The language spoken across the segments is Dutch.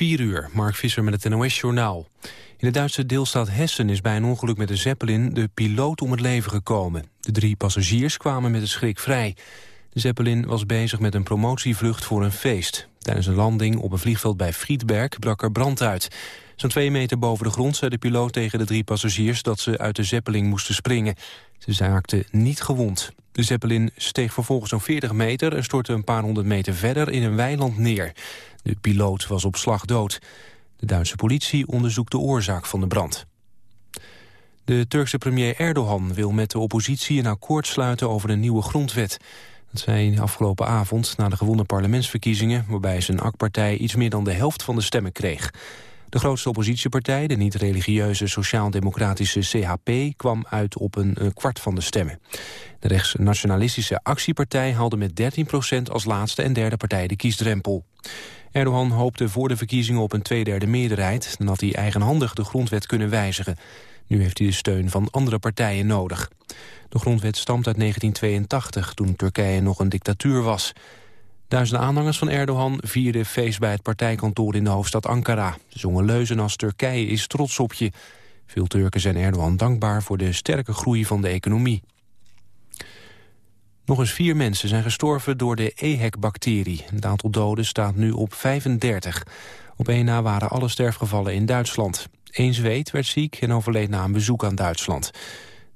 4 uur, Mark Visser met het NOS-journaal. In de Duitse deelstaat Hessen is bij een ongeluk met een Zeppelin de piloot om het leven gekomen. De drie passagiers kwamen met de schrik vrij. De Zeppelin was bezig met een promotievlucht voor een feest. Tijdens een landing op een vliegveld bij Friedberg brak er brand uit. Zo'n twee meter boven de grond zei de piloot tegen de drie passagiers... dat ze uit de Zeppelin moesten springen. Ze zaakten niet gewond. De Zeppelin steeg vervolgens zo'n 40 meter... en stortte een paar honderd meter verder in een weiland neer. De piloot was op slag dood. De Duitse politie onderzoekt de oorzaak van de brand. De Turkse premier Erdogan wil met de oppositie een akkoord sluiten over een nieuwe grondwet. Dat zei afgelopen avond na de gewonnen parlementsverkiezingen... waarbij zijn AK-partij iets meer dan de helft van de stemmen kreeg. De grootste oppositiepartij, de niet-religieuze sociaal-democratische CHP... kwam uit op een, kwart van de stemmen. De rechtsnationalistische actiepartij haalde met 13% als laatste en derde partij de kiesdrempel. Erdogan hoopte voor de verkiezingen op een tweederde meerderheid... dan had hij eigenhandig de grondwet kunnen wijzigen. Nu heeft hij de steun van andere partijen nodig. De grondwet stamt uit 1982, toen Turkije nog een dictatuur was. Duizenden aanhangers van Erdogan vierden feest bij het partijkantoor in de hoofdstad Ankara. Ze zongen leuzen als Turkije is trots op je. Veel Turken zijn Erdogan dankbaar voor de sterke groei van de economie. Nog eens vier mensen zijn gestorven door de EHEC-bacterie. Het aantal doden staat nu op 35. Op één na waren alle sterfgevallen in Duitsland. Eén Zweed werd ziek en overleed na een bezoek aan Duitsland.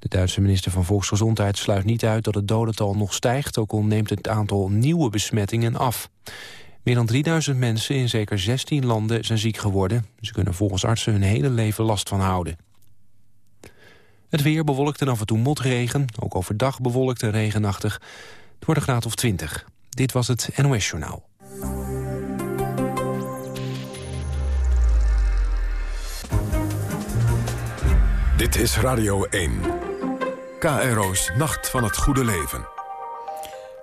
De Duitse minister van Volksgezondheid sluit niet uit dat het dodental nog stijgt... ook al neemt het aantal nieuwe besmettingen af. Meer dan 3000 mensen in zeker 16 landen zijn ziek geworden. Ze kunnen volgens artsen hun hele leven last van houden. Het weer bewolkt en af en toe motregen. Ook overdag bewolkt en regenachtig. Het wordt een graad of 20. Dit was het NOS Journaal. Dit is Radio 1. KRO's Nacht van het Goede Leven.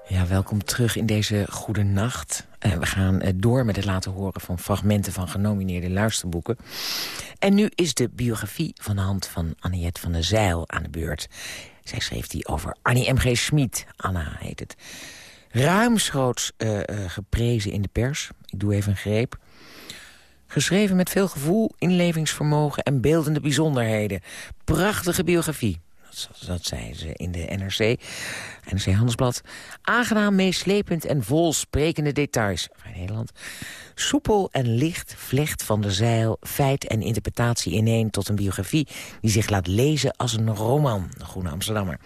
Ja, welkom terug in deze Goede Nacht. Uh, we gaan uh, door met het laten horen van fragmenten van genomineerde luisterboeken. En nu is de biografie van de hand van Anniette van der Zeil aan de beurt. Zij schreef die over Annie M.G. Schmid. Anna heet het. Ruimschoots uh, geprezen in de pers. Ik doe even een greep. Geschreven met veel gevoel, inlevingsvermogen en beeldende bijzonderheden. Prachtige biografie. Dat, zei ze in de NRC, NRC Handelsblad. Aangenaam, meeslepend en vol sprekende details. Van Nederland. Soepel en licht vlecht van de zeil, feit en interpretatie ineen... tot een biografie die zich laat lezen als een roman. De Groene Amsterdammer.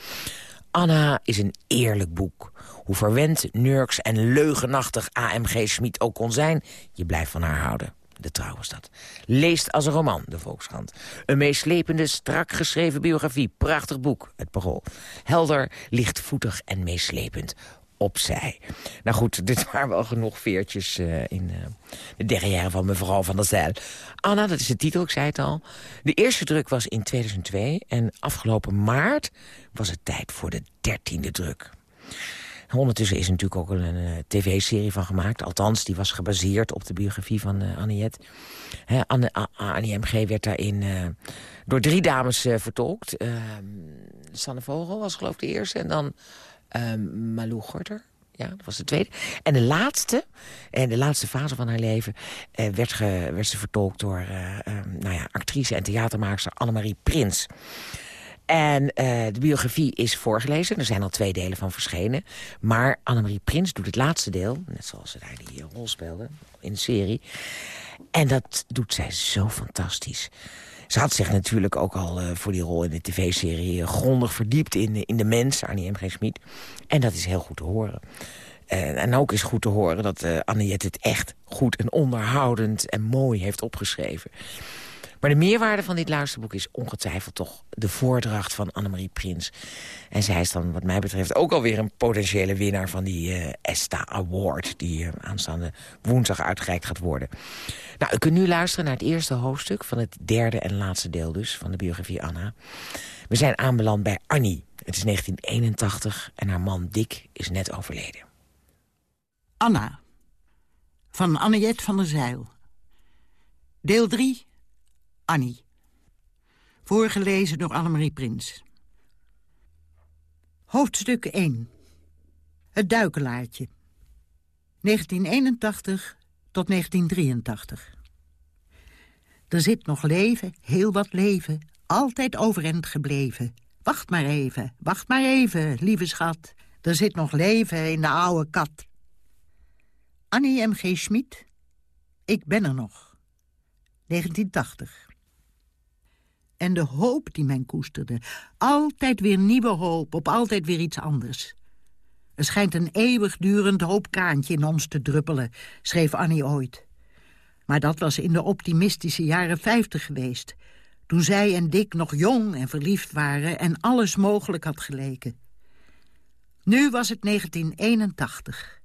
Anna is een eerlijk boek. Hoe verwend, nurks en leugenachtig AMG Schmid ook kon zijn... je blijft van haar houden. De Trouw dat. Leest als een roman, de Volkskrant. Een meeslepende, strak geschreven biografie. Prachtig boek, het Parool. Helder, lichtvoetig en meeslepend opzij. Nou goed, dit waren wel genoeg veertjes uh, in uh, de derrière van mevrouw van der Zijl. Anna, dat is de titel, ik zei het al. De eerste druk was in 2002 en afgelopen maart was het tijd voor de dertiende druk. Ondertussen is er natuurlijk ook een, uh, tv-serie van gemaakt. Althans, die was gebaseerd op de biografie van uh, Anniette. Anne, Annie M.G. werd daarin uh, door drie dames vertolkt. Ehm, Sanne Vogel was geloof ik de eerste. En dan ehm, Malou Gorter. Ja, dat was de tweede. En de laatste, en de laatste fase van haar leven... werd, ge, werd ze vertolkt door ehm, nou ja, actrice en theatermaakster Annemarie Prins. En uh, de biografie is voorgelezen. Er zijn al twee delen van verschenen. Maar Annemarie Prins doet het laatste deel. Net zoals ze daar die rol speelde in de serie. En dat doet zij zo fantastisch. Ze had zich natuurlijk ook al uh, voor die rol in de tv-serie... Uh, grondig verdiept in, in de mens, Annie M. G. En dat is heel goed te horen. en ook is goed te horen dat Anniette het echt goed en onderhoudend en mooi heeft opgeschreven. Maar de meerwaarde van dit luisterboek is ongetwijfeld toch de voordracht van Annemarie Prins. En zij is dan wat mij betreft ook alweer een potentiële winnaar van die uh, ESTA Award... die uh, aanstaande woensdag uitgereikt gaat worden. Nou, u kunt nu luisteren naar het eerste hoofdstuk van het derde en laatste deel dus... van de biografie Anna. We zijn aanbeland bij Annie. Het is 1981 en haar man Dick is net overleden. Anna, van Anniette van der Zeil. Deel 3 Annie. Voorgelezen door Annemarie Prins. Hoofdstuk 1. Het duikelaartje. 1981 tot 1983. Er zit nog leven, heel wat leven, altijd overeind gebleven. Wacht maar even, wacht maar even, lieve schat. Er zit nog leven in de oude kat. Annie M.G. Schmid, Ik ben er nog. 1980. En de hoop die men koesterde. Altijd weer nieuwe hoop, op altijd weer iets anders. Er schijnt een eeuwigdurend hoopkaantje in ons te druppelen, schreef Annie ooit. Maar dat was in de optimistische jaren 50 geweest. Toen zij en Dick nog jong en verliefd waren en alles mogelijk had geleken. Nu was het 1981.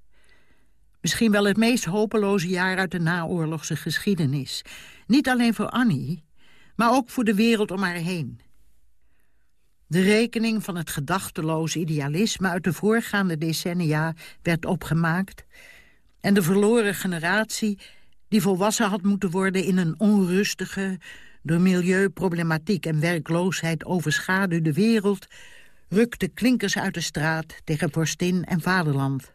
Misschien wel het meest hopeloze jaar uit de naoorlogse geschiedenis. Niet alleen voor Annie, maar ook voor de wereld om haar heen. De rekening van het gedachteloze idealisme uit de voorgaande decennia werd opgemaakt... en de verloren generatie die volwassen had moeten worden in een onrustige... door milieuproblematiek en werkloosheid overschaduwde wereld... rukte klinkers uit de straat tegen vorstin en vaderland.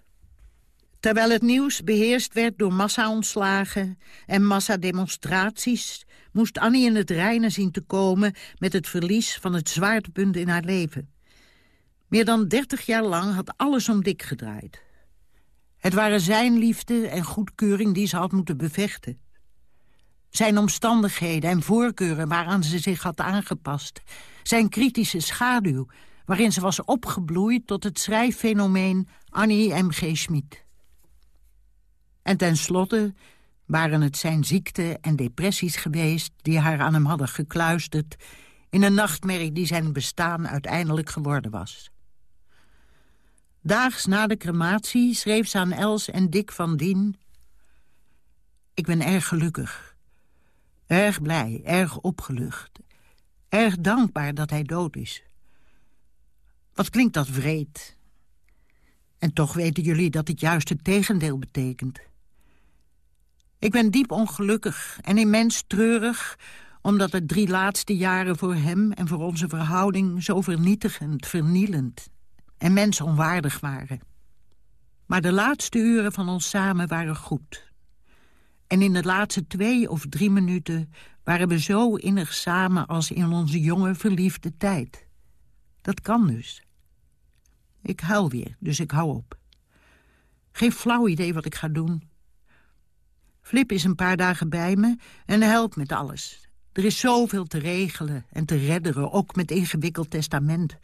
Terwijl het nieuws beheerst werd door massa-ontslagen en massademonstraties... moest Annie in het reinen zien te komen met het verlies van het zwaartepunt in haar leven. Meer dan dertig jaar lang had alles om dik gedraaid. Het waren zijn liefde en goedkeuring die ze had moeten bevechten. Zijn omstandigheden en voorkeuren waaraan ze zich had aangepast. Zijn kritische schaduw, waarin ze was opgebloeid tot het schrijffenomeen Annie M.G. Schmid. En tenslotte waren het zijn ziekte en depressies geweest... die haar aan hem hadden gekluisterd... in een nachtmerrie die zijn bestaan uiteindelijk geworden was. Daags na de crematie schreef ze aan Els en Dick van Dien... Ik ben erg gelukkig. Erg blij, erg opgelucht. Erg dankbaar dat hij dood is. Wat klinkt dat vreed. En toch weten jullie dat het juist het tegendeel betekent. Ik ben diep ongelukkig en immens treurig... omdat de drie laatste jaren voor hem en voor onze verhouding... zo vernietigend, vernielend en mensonwaardig waren. Maar de laatste uren van ons samen waren goed. En in de laatste twee of drie minuten waren we zo innig samen... als in onze jonge, verliefde tijd. Dat kan dus. Ik huil weer, dus ik hou op. Geen flauw idee wat ik ga doen... Flip is een paar dagen bij me en helpt met alles. Er is zoveel te regelen en te redderen, ook met ingewikkeld testament.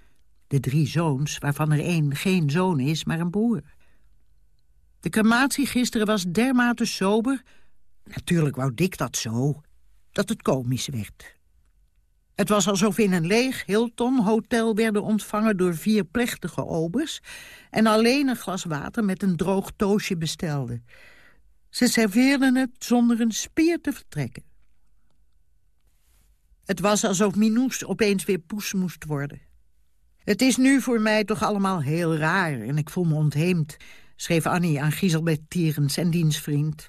De drie zoons, waarvan er één geen zoon is, maar een broer. De crematie gisteren was dermate sober... natuurlijk wou Dick dat zo, dat het komisch werd. Het was alsof in een leeg Hilton-hotel werden ontvangen door vier plechtige obers... en alleen een glas water met een droog toosje bestelden... Ze serveerden het zonder een speer te vertrekken. Het was alsof Minous opeens weer poes moest worden. Het is nu voor mij toch allemaal heel raar en ik voel me ontheemd... schreef Annie aan Gieselbert Tierens en dienstvriend.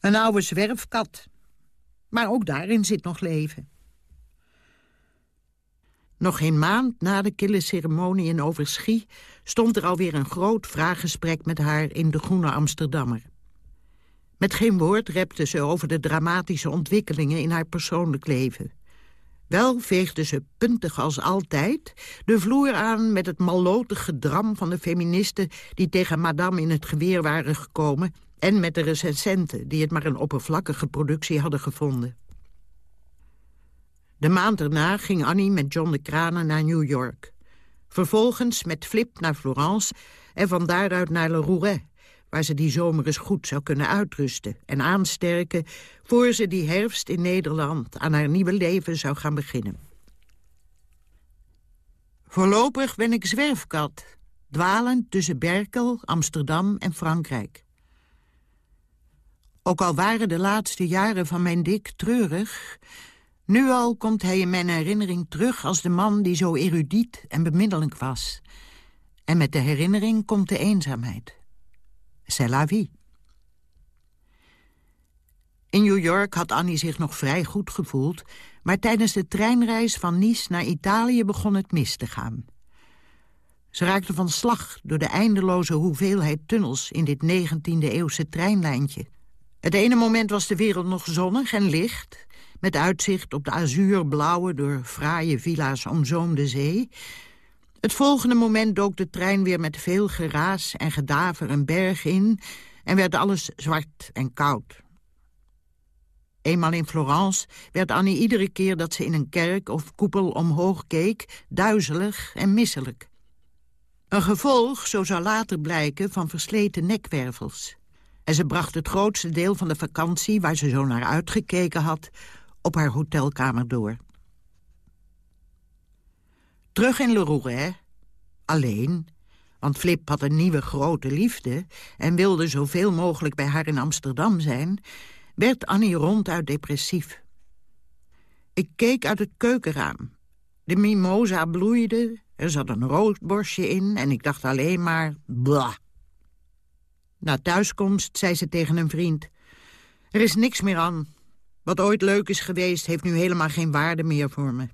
Een oude zwerfkat. Maar ook daarin zit nog leven. Nog geen maand na de kille ceremonie in Overschie... stond er alweer een groot vraaggesprek met haar in de Groene Amsterdammer. Met geen woord repte ze over de dramatische ontwikkelingen in haar persoonlijk leven. Wel veegde ze puntig als altijd de vloer aan met het mallotig gedram van de feministen... die tegen madame in het geweer waren gekomen... en met de recensenten die het maar een oppervlakkige productie hadden gevonden. De maand erna ging Annie met John de Kranen naar New York. Vervolgens met Flip naar Florence en van daaruit naar Le Rouret... waar ze die zomer eens goed zou kunnen uitrusten en aansterken... voor ze die herfst in Nederland aan haar nieuwe leven zou gaan beginnen. Voorlopig ben ik zwerfkat, dwalend tussen Berkel, Amsterdam en Frankrijk. Ook al waren de laatste jaren van mijn dik treurig... Nu al komt hij in mijn herinnering terug als de man die zo erudiet en bemiddelijk was. En met de herinnering komt de eenzaamheid. C'est la vie. In New York had Annie zich nog vrij goed gevoeld... maar tijdens de treinreis van Nice naar Italië begon het mis te gaan. Ze raakte van slag door de eindeloze hoeveelheid tunnels... in dit 19e-eeuwse treinlijntje. Het ene moment was de wereld nog zonnig en licht... met uitzicht op de azuurblauwe, door fraaie villa's omzoomde zee. Het volgende moment dook de trein weer met veel geraas en gedaver een berg in... en werd alles zwart en koud. Eenmaal in Florence werd Annie iedere keer dat ze in een kerk of koepel omhoog keek... duizelig en misselijk. Een gevolg, zo zou later blijken, van versleten nekwervels. En ze bracht het grootste deel van de vakantie, waar ze zo naar uitgekeken had, op haar hotelkamer door. Terug in Le Rouret, alleen, want Flip had een nieuwe grote liefde... en wilde zoveel mogelijk bij haar in Amsterdam zijn... werd Annie ronduit depressief. Ik keek uit het keukenraam. De mimosa bloeide, er zat een roodborstje in... en ik dacht alleen maar, blah. Na thuiskomst zei ze tegen een vriend... Er is niks meer aan. Wat ooit leuk is geweest, heeft nu helemaal geen waarde meer voor me.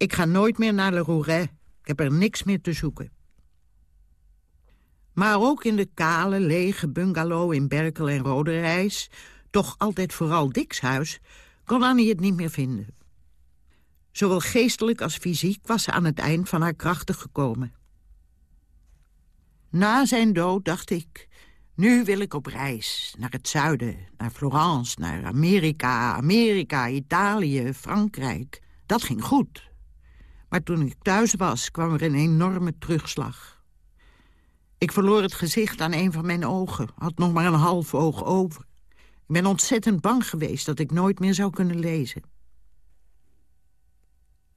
Ik ga nooit meer naar Le Rouret. Ik heb er niks meer te zoeken. Maar ook in de kale, lege bungalow in Berkel en Roderijs... toch altijd vooral Diks huis, kon Annie het niet meer vinden. Zowel geestelijk als fysiek was ze aan het eind van haar krachten gekomen. Na zijn dood dacht ik... Nu wil ik op reis, naar het zuiden, naar Florence, naar Amerika, Amerika, Italië, Frankrijk. Dat ging goed. Maar toen ik thuis was, kwam er een enorme terugslag. Ik verloor het gezicht aan een van mijn ogen, had nog maar een half oog over. Ik ben ontzettend bang geweest dat ik nooit meer zou kunnen lezen.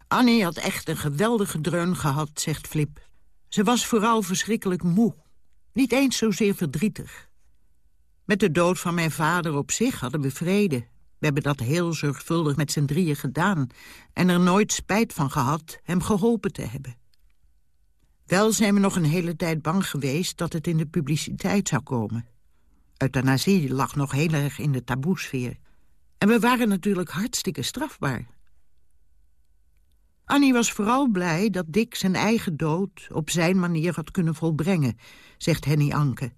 Annie had echt een geweldige dreun gehad, zegt Flip. Ze was vooral verschrikkelijk moe. Niet eens zozeer verdrietig. Met de dood van mijn vader op zich hadden we vrede. We hebben dat heel zorgvuldig met z'n drieën gedaan... en er nooit spijt van gehad hem geholpen te hebben. Wel zijn we nog een hele tijd bang geweest dat het in de publiciteit zou komen. Euthanasie lag nog heel erg in de taboesfeer. En we waren natuurlijk hartstikke strafbaar. Annie was vooral blij dat Dick zijn eigen dood op zijn manier had kunnen volbrengen, zegt Henny Anke.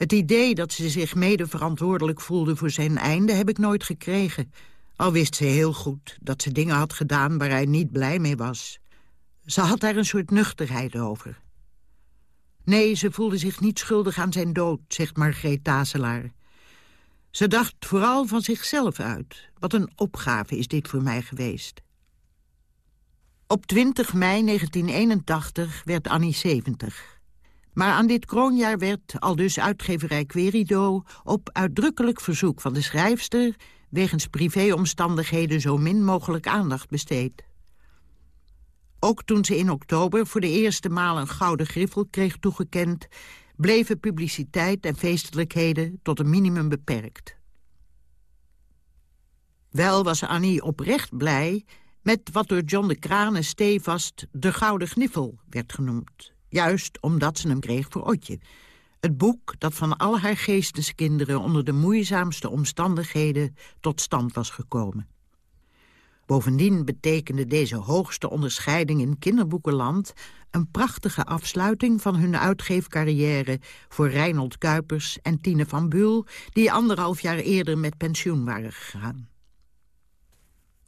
Het idee dat ze zich mede verantwoordelijk voelde voor zijn einde heb ik nooit gekregen. Al wist ze heel goed dat ze dingen had gedaan waar hij niet blij mee was. Ze had daar een soort nuchterheid over. Nee, ze voelde zich niet schuldig aan zijn dood, zegt Margreet Taselaar. Ze dacht vooral van zichzelf uit. Wat een opgave is dit voor mij geweest. Op 20 mei 1981 werd Annie 70. Maar aan dit kroonjaar werd, al dus uitgeverij Querido... op uitdrukkelijk verzoek van de schrijfster... wegens privéomstandigheden zo min mogelijk aandacht besteed. Ook toen ze in oktober voor de eerste maal een gouden griffel kreeg toegekend... bleven publiciteit en feestelijkheden tot een minimum beperkt. Wel was Annie oprecht blij met wat door John de Kranen stevast de Gouden Gniffel werd genoemd. Juist omdat ze hem kreeg voor Otje. Het boek dat van al haar geesteskinderen onder de moeizaamste omstandigheden tot stand was gekomen. Bovendien betekende deze hoogste onderscheiding in kinderboekenland... een prachtige afsluiting van hun uitgeefcarrière... voor Reinhold Kuipers en Tine van Buul... die anderhalf jaar eerder met pensioen waren gegaan.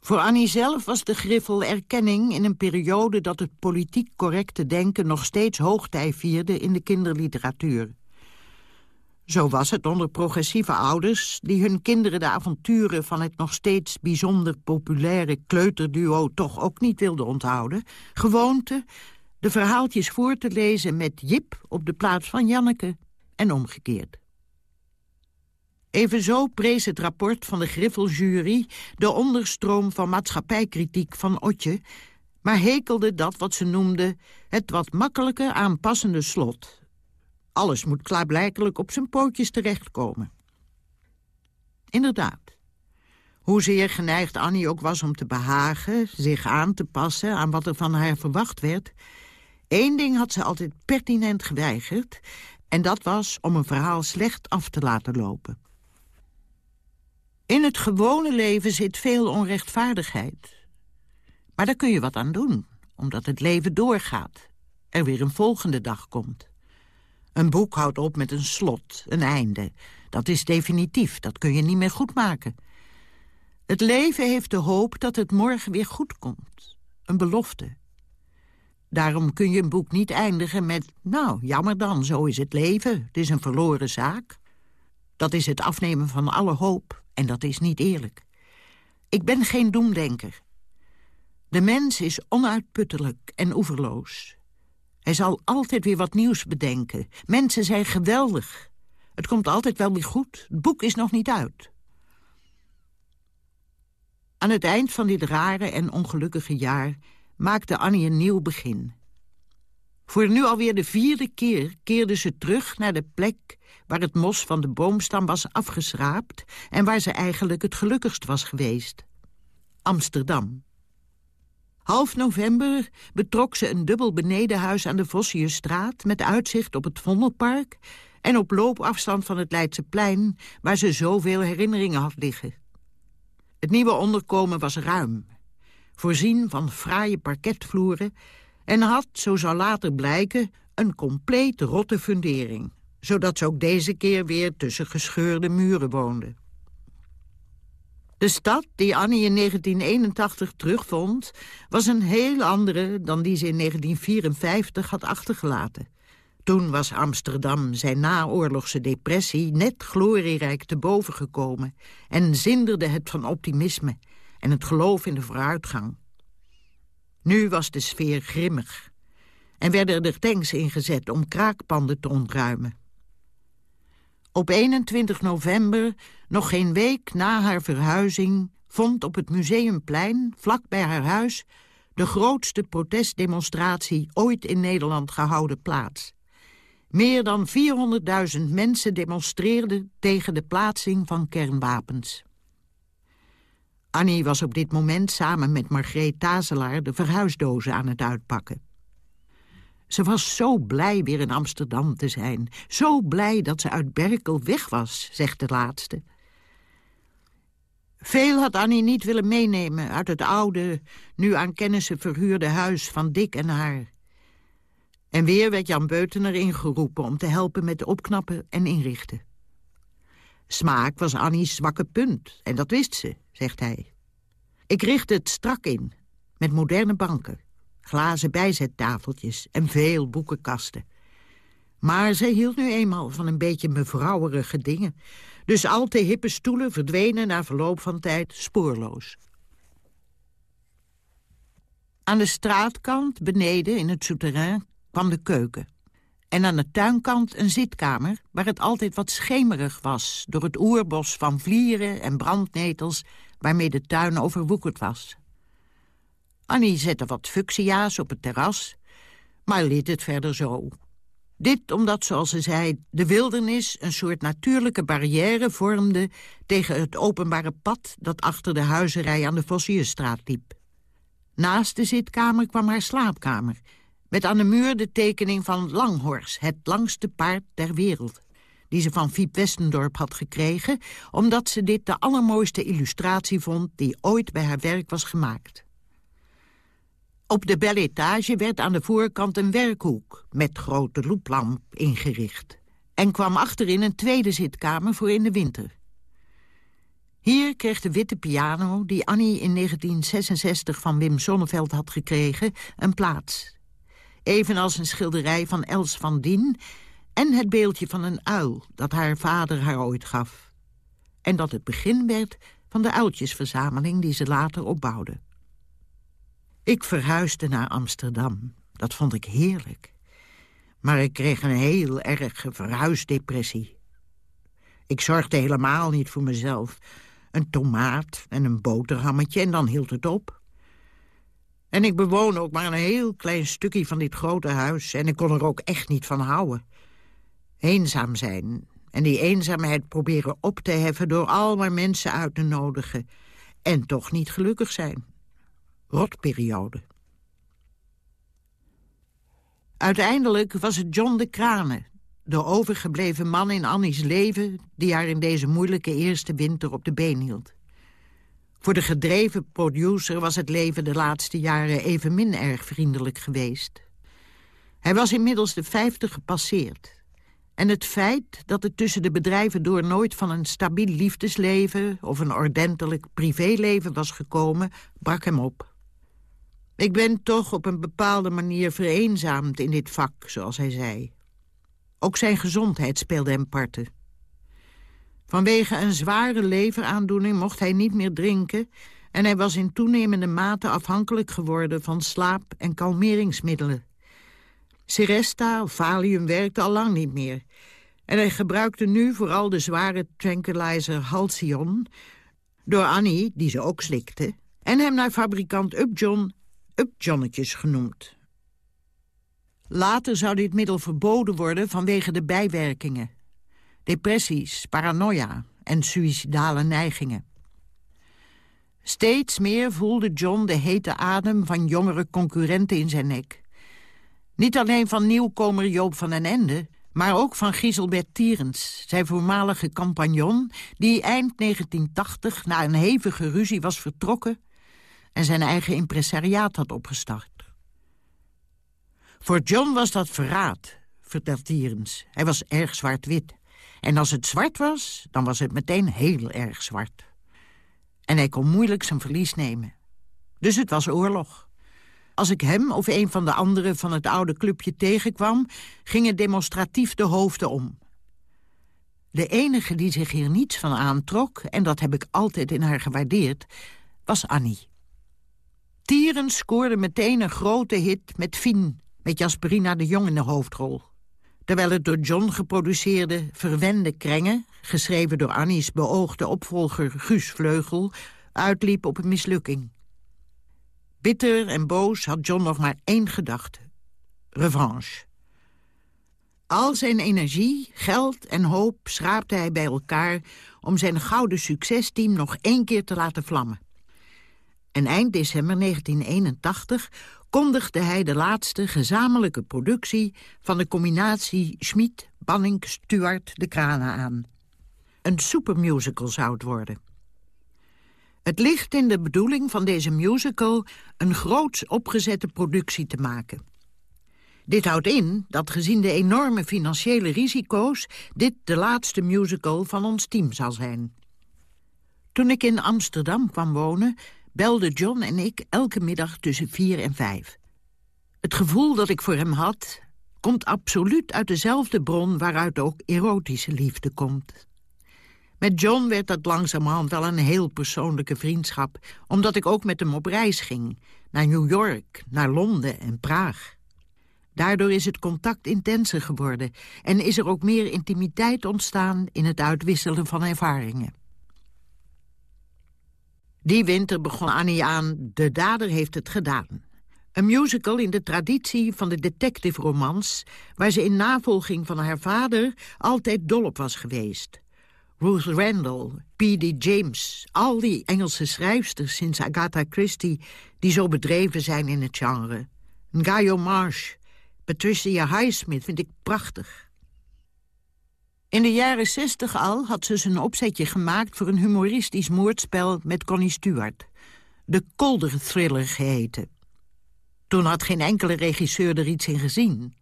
Voor Annie zelf was de griffel erkenning in een periode dat het politiek correcte denken nog steeds hoogtij vierde in de kinderliteratuur. Zo was het onder progressieve ouders die hun kinderen de avonturen van het nog steeds bijzonder populaire kleuterduo toch ook niet wilden onthouden, gewoonte de verhaaltjes voor te lezen met Jip op de plaats van Janneke en omgekeerd. Evenzo prees het rapport van de Griffeljury de onderstroom van maatschappijkritiek van Otje, maar hekelde dat wat ze noemde het wat makkelijke aanpassende slot. Alles moet klaarblijkelijk op zijn pootjes terechtkomen. Inderdaad. Hoezeer geneigd Annie ook was om te behagen, zich aan te passen aan wat er van haar verwacht werd, één ding had ze altijd pertinent geweigerd, en dat was om een verhaal slecht af te laten lopen. In het gewone leven zit veel onrechtvaardigheid. Maar daar kun je wat aan doen, omdat het leven doorgaat. Er weer een volgende dag komt. Een boek houdt op met een slot, een einde. Dat is definitief, dat kun je niet meer goedmaken. Het leven heeft de hoop dat het morgen weer goed komt. Een belofte. Daarom kun je een boek niet eindigen met... nou, jammer dan, zo is het leven, het is een verloren zaak. Dat is het afnemen van alle hoop, en dat is niet eerlijk. Ik ben geen doemdenker. De mens is onuitputtelijk en oeverloos. Hij zal altijd weer wat nieuws bedenken. Mensen zijn geweldig. Het komt altijd wel weer goed. Het boek is nog niet uit. Aan het eind van dit rare en ongelukkige jaar maakte Annie een nieuw begin. Voor nu alweer de vierde keer keerde ze terug naar de plek... waar het mos van de boomstam was afgeschraapt... en waar ze eigenlijk het gelukkigst was geweest. Amsterdam. Half november betrok ze een dubbel benedenhuis aan de Vossiusstraat... met uitzicht op het Vondelpark... en op loopafstand van het Leidseplein... waar ze zoveel herinneringen had liggen. Het nieuwe onderkomen was ruim. Voorzien van fraaie parketvloeren... en had, zo zou later blijken, een compleet rotte fundering... zodat ze ook deze keer weer tussen gescheurde muren woonde. De stad die Annie in 1981 terugvond... was een heel andere dan die ze in 1954 had achtergelaten. Toen was Amsterdam zijn naoorlogse depressie net glorierijk te boven gekomen... en zinderde het van optimisme en het geloof in de vooruitgang. Nu was de sfeer grimmig en werden er tanks ingezet om kraakpanden te ontruimen. Op 21 november, nog geen week na haar verhuizing... vond op het Museumplein, vlak bij haar huis... de grootste protestdemonstratie ooit in Nederland gehouden plaats. Meer dan 400.000 mensen demonstreerden tegen de plaatsing van kernwapens. Annie was op dit moment samen met Margreet Tazelaar... de verhuisdozen aan het uitpakken. Ze was zo blij weer in Amsterdam te zijn. Zo blij dat ze uit Berkel weg was, zegt de laatste. Veel had Annie niet willen meenemen uit het oude, nu aan kennissen verhuurde huis van Dick en haar. En weer werd Jan Beutener ingeroepen om te helpen met opknappen en inrichten. Smaak was Annie's zwakke punt, en dat wist ze, zegt hij. Ik richtte het strak in, met moderne banken glazen bijzettafeltjes en veel boekenkasten. Maar zij hield nu eenmaal van een beetje mevrouwerige dingen. Dus al te hippe stoelen verdwenen na verloop van tijd spoorloos. Aan de straatkant, beneden in het souterrain, kwam de keuken. En aan de tuinkant een zitkamer, waar het altijd wat schemerig was... door het oerbos van vlieren en brandnetels waarmee de tuin overwoekerd was. Annie zette wat fuchsia's op het terras, maar liet het verder zo. Dit omdat, zoals ze zei, de wildernis een soort natuurlijke barrière vormde... tegen het openbare pad dat achter de huizerij aan de Vossierstraat liep. Naast de zitkamer kwam haar slaapkamer... met aan de muur de tekening van Langhors, het langste paard ter wereld die ze van Fiep Westendorp had gekregen... omdat ze dit de allermooiste illustratie vond die ooit bij haar werk was gemaakt. Op de belle etage werd aan de voorkant een werkhoek met grote loeplamp ingericht. En kwam achterin een tweede zitkamer voor in de winter. Hier kreeg de witte piano, die Annie in 1966 van Wim Sonneveld had gekregen, een plaats. Evenals een schilderij van Els van Dien en het beeldje van een uil dat haar vader haar ooit gaf. En dat het begin werd van de uiltjesverzameling die ze later opbouwde. Ik verhuisde naar Amsterdam. Dat vond ik heerlijk. Maar ik kreeg een heel erge verhuisdepressie. Ik zorgde helemaal niet voor mezelf. Een tomaat en een boterhammetje en dan hield het op. En ik bewoon ook maar een heel klein stukje van dit grote huis... en ik kon er ook echt niet van houden. Eenzaam zijn en die eenzaamheid proberen op te heffen... door al maar mensen uit te nodigen. En toch niet gelukkig zijn rotperiode. Uiteindelijk was het John de Krane, de overgebleven man in Annie's leven... die haar in deze moeilijke eerste winter op de been hield. Voor de gedreven producer was het leven de laatste jaren evenmin erg vriendelijk geweest. Hij was inmiddels de vijftig gepasseerd. En het feit dat het tussen de bedrijven door nooit van een stabiel liefdesleven... of een ordentelijk privéleven was gekomen, brak hem op. Ik ben toch op een bepaalde manier vereenzaamd in dit vak, zoals hij zei. Ook zijn gezondheid speelde hem parten. Vanwege een zware leveraandoening mocht hij niet meer drinken... en hij was in toenemende mate afhankelijk geworden van slaap- en kalmeringsmiddelen. Seresta of Valium werkte al lang niet meer. En hij gebruikte nu vooral de zware tranquilizer Halcyon... door Annie, die ze ook slikte... en hem naar fabrikant Upjohn Upjohnnetjes genoemd. Later zou dit middel verboden worden vanwege de bijwerkingen. Depressies, paranoia en suïcidale neigingen. Steeds meer voelde John de hete adem van jongere concurrenten in zijn nek. Niet alleen van nieuwkomer Joop van den Ende... maar ook van Giselbert Tierens, zijn voormalige compagnon... die eind 1980 na een hevige ruzie was vertrokken... en zijn eigen impresariaat had opgestart. Voor John was dat verraad, vertelt Tierens. Hij was erg zwart-wit. En als het zwart was, dan was het meteen heel erg zwart. En hij kon moeilijk zijn verlies nemen. Dus het was oorlog. Als ik hem of een van de anderen van het oude clubje tegenkwam... gingen demonstratief de hoofden om. De enige die zich hier niets van aantrok... en dat heb ik altijd in haar gewaardeerd, was Annie. Tieren scoorde meteen een grote hit met Fien... met Jasperina de Jong in de hoofdrol. Terwijl het door John geproduceerde Verwende Krengen... geschreven door Annie's beoogde opvolger Guus Vleugel... uitliep op een mislukking. Bitter en boos had John nog maar één gedachte. Revanche. Al zijn energie, geld en hoop schraapte hij bij elkaar... om zijn gouden succesteam nog één keer te laten vlammen. En eind december 1981 kondigde hij de laatste gezamenlijke productie... van de combinatie Schmid, Banning, Stuart, de Kranen aan. Een supermusical zou het worden. Het ligt in de bedoeling van deze musical een groots opgezette productie te maken. Dit houdt in dat gezien de enorme financiële risico's... dit de laatste musical van ons team zal zijn. Toen ik in Amsterdam kwam wonen, belden John en ik elke middag tussen vier en vijf. Het gevoel dat ik voor hem had, komt absoluut uit dezelfde bron... waaruit ook erotische liefde komt. Met John werd dat langzamerhand wel een heel persoonlijke vriendschap... omdat ik ook met hem op reis ging. Naar New York, naar Londen en Praag. Daardoor is het contact intenser geworden... en is er ook meer intimiteit ontstaan in het uitwisselen van ervaringen. Die winter begon Annie aan De Dader heeft het gedaan. Een musical in de traditie van de detective-romans... waar ze in navolging van haar vader altijd dol op was geweest. Ruth Randall, P.D. James, al die Engelse schrijfsters sinds Agatha Christie... die zo bedreven zijn in het genre. Gaio Marsh, Patricia Highsmith vind ik prachtig. In de jaren zestig al had ze zijn opzetje gemaakt... voor een humoristisch moordspel met Connie Stewart. De Kolder Thriller geheten. Toen had geen enkele regisseur er iets in gezien.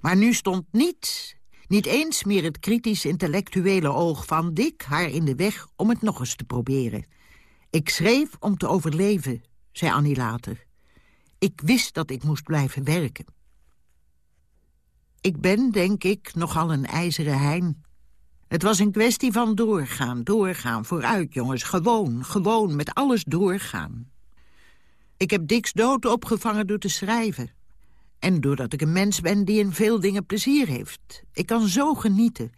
Maar nu stond niets, niet eens meer het kritisch intellectuele oog van Dick haar in de weg om het nog eens te proberen. Ik schreef om te overleven, zei Annie later. Ik wist dat ik moest blijven werken. Ik ben, denk ik, nogal een ijzeren hein. Het was een kwestie van doorgaan, doorgaan, vooruit jongens. Gewoon, gewoon, met alles doorgaan. Ik heb Dick's dood opgevangen door te schrijven. En doordat ik een mens ben die in veel dingen plezier heeft. Ik kan zo genieten.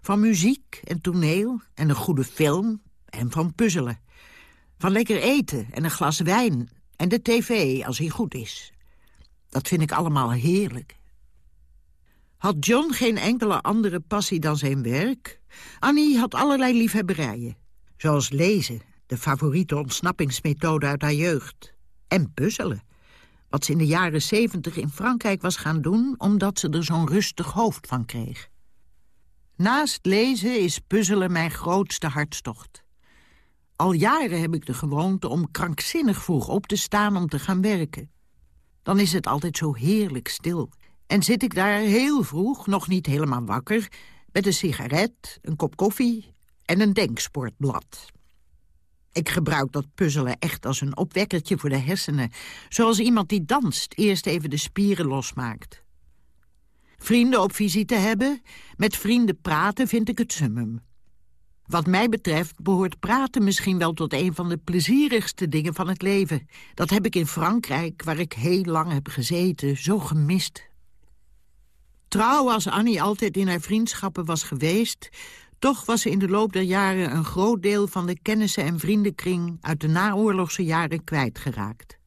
Van muziek en toneel en een goede film en van puzzelen. Van lekker eten en een glas wijn en de tv als hij goed is. Dat vind ik allemaal heerlijk. Had John geen enkele andere passie dan zijn werk? Annie had allerlei liefhebberijen. Zoals lezen, de favoriete ontsnappingsmethode uit haar jeugd. En puzzelen. Wat ze in de jaren zeventig in Frankrijk was gaan doen... omdat ze er zo'n rustig hoofd van kreeg. Naast lezen is puzzelen mijn grootste hartstocht. Al jaren heb ik de gewoonte om krankzinnig vroeg op te staan om te gaan werken. Dan is het altijd zo heerlijk stil. En zit ik daar heel vroeg, nog niet helemaal wakker... Met een sigaret, een kop koffie en een denksportblad. Ik gebruik dat puzzelen echt als een opwekkertje voor de hersenen. Zoals iemand die danst eerst even de spieren losmaakt. Vrienden op visite hebben, met vrienden praten vind ik het summum. Wat mij betreft behoort praten misschien wel tot een van de plezierigste dingen van het leven. Dat heb ik in Frankrijk, waar ik heel lang heb gezeten, zo gemist. Trouw als Annie altijd in haar vriendschappen was geweest... toch was ze in de loop der jaren een groot deel van de kennissen- en vriendenkring... uit de naoorlogse jaren kwijtgeraakt.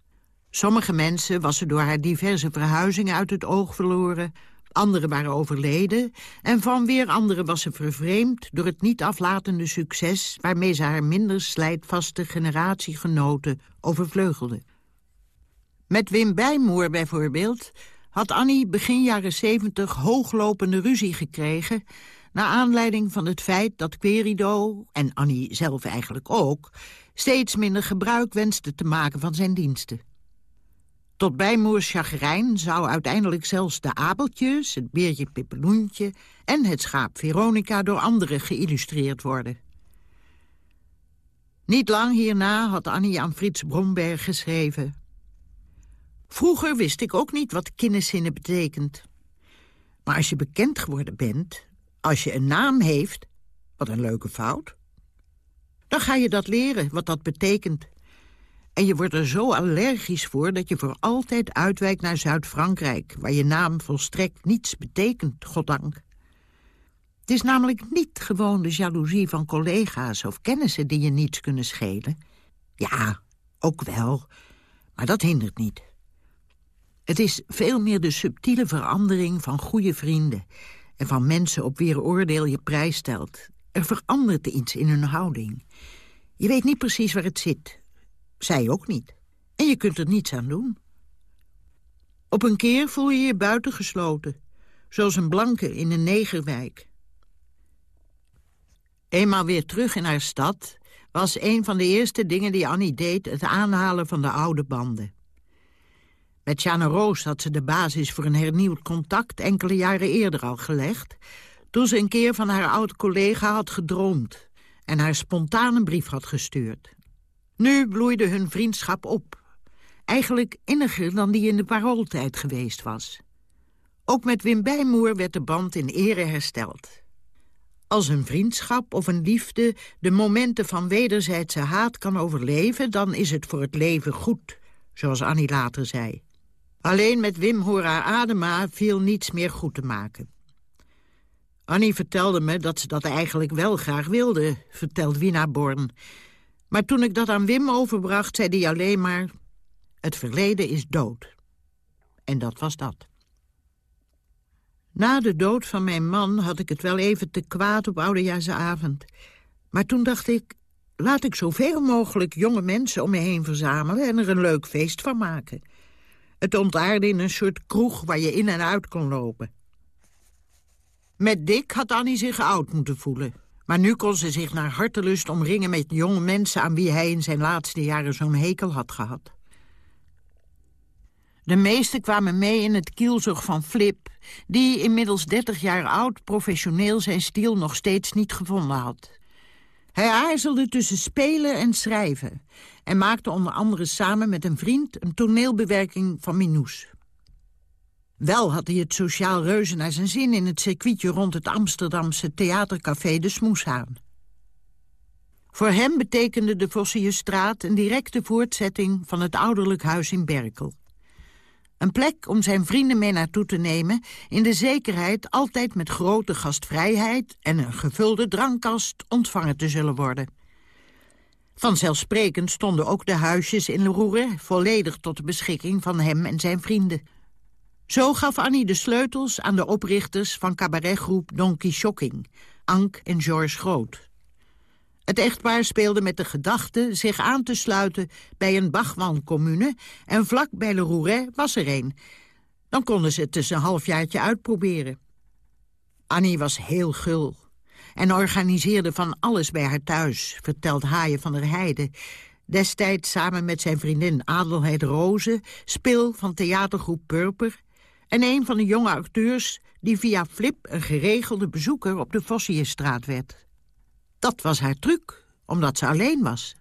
Sommige mensen was ze door haar diverse verhuizingen uit het oog verloren... Anderen waren overleden en van weer anderen was ze vervreemd... door het niet aflatende succes waarmee ze haar minder slijtvaste generatiegenoten overvleugelde. Met Wim Bijmoer bijvoorbeeld had Annie begin jaren zeventig hooglopende ruzie gekregen... naar aanleiding van het feit dat Querido, en Annie zelf eigenlijk ook... steeds minder gebruik wenste te maken van zijn diensten. Tot bijmoers chagrijn zou uiteindelijk zelfs de abeltjes, het beertje Pippeloentje... en het schaap Veronica door anderen geïllustreerd worden. Niet lang hierna had Annie aan Frits Bromberg geschreven... Vroeger wist ik ook niet wat kinderzinnen betekent. Maar als je bekend geworden bent, als je een naam heeft... wat een leuke fout... dan ga je dat leren, wat dat betekent... En je wordt er zo allergisch voor dat je voor altijd uitwijkt naar Zuid-Frankrijk... waar je naam volstrekt niets betekent, goddank. Het is namelijk niet gewoon de jaloezie van collega's of kennissen... die je niets kunnen schelen. Ja, ook wel, maar dat hindert niet. Het is veel meer de subtiele verandering van goede vrienden... en van mensen op wie oordeel je prijs stelt. Er verandert iets in hun houding. Je weet niet precies waar het zit zij ook niet. En je kunt er niets aan doen. Op een keer voel je je buitengesloten. Zoals een blanke in een negerwijk. Eenmaal weer terug in haar stad... was een van de eerste dingen die Annie deed... het aanhalen van de oude banden. Met Sjane Roos had ze de basis voor een hernieuwd contact... enkele jaren eerder al gelegd... toen ze een keer van haar oud-collega had gedroomd... en haar spontaan een brief had gestuurd. Nu bloeide hun vriendschap op. Eigenlijk inniger dan die in de parooltijd geweest was. Ook met Wim Bijmoer werd de band in ere hersteld. Als een vriendschap of een liefde de momenten van wederzijdse haat kan overleven... dan is het voor het leven goed, zoals Annie later zei. Alleen met Wim Hora Adema viel niets meer goed te maken. Annie vertelde me dat ze dat eigenlijk wel graag wilde, vertelt Wina Born... Maar toen ik dat aan Wim overbracht, zei hij alleen maar... het verleden is dood. En dat was dat. Na de dood van mijn man had ik het wel even te kwaad op oudejaarsavond. Maar toen dacht ik, laat ik zoveel mogelijk jonge mensen om me heen verzamelen... en er een leuk feest van maken. Het ontaarde in een soort kroeg waar je in en uit kon lopen. Met Dick had Annie zich oud moeten voelen. Maar nu kon ze zich naar hartelust omringen met jonge mensen... aan wie hij in zijn laatste jaren zo'n hekel had gehad. De meesten kwamen mee in het kielzog van Flip... die inmiddels 30 jaar oud professioneel zijn stiel nog steeds niet gevonden had. Hij aarzelde tussen spelen en schrijven... en maakte onder andere samen met een vriend een toneelbewerking van Minous. Wel had hij het sociaal reuze naar zijn zin in het circuitje rond het Amsterdamse theatercafé De Smoeshaan. Voor hem betekende de Vossiestraat een directe voortzetting van het ouderlijk huis in Berkel. Een plek om zijn vrienden mee naartoe te nemen... in de zekerheid altijd met grote gastvrijheid... en een gevulde drankkast ontvangen te zullen worden. Vanzelfsprekend stonden ook de huisjes in Le Rouret... volledig tot de beschikking van hem en zijn vrienden. Zo gaf Annie de sleutels aan de oprichters van cabaretgroep Donkey Shocking, Ank en George Groot. Het echtpaar speelde met de gedachte zich aan te sluiten bij een Bachman-commune... en vlak bij Le Rouret was er een. Dan konden ze het tussen een halfjaartje uitproberen. Annie was heel gul en organiseerde van alles bij haar thuis... vertelt Haaien van der Heide... destijds samen met zijn vriendin Adelheid Roze... speel van theatergroep Purper en een van de jonge acteurs die via Flip een geregelde bezoeker op de Vossierstraat werd. Dat was haar truc, omdat ze alleen was.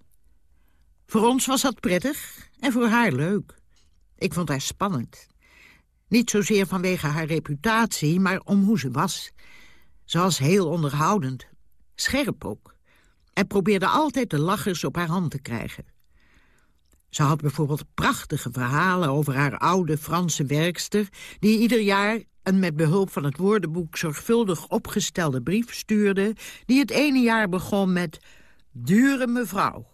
Voor ons was dat prettig en voor haar leuk. Ik vond haar spannend. Niet zozeer vanwege haar reputatie, maar om hoe ze was. Ze was heel onderhoudend, scherp ook. En probeerde altijd de lachers op haar hand te krijgen. Ze had bijvoorbeeld prachtige verhalen over haar oude Franse werkster... die ieder jaar een met behulp van het woordenboek zorgvuldig opgestelde brief stuurde... die het ene jaar begon met dure mevrouw.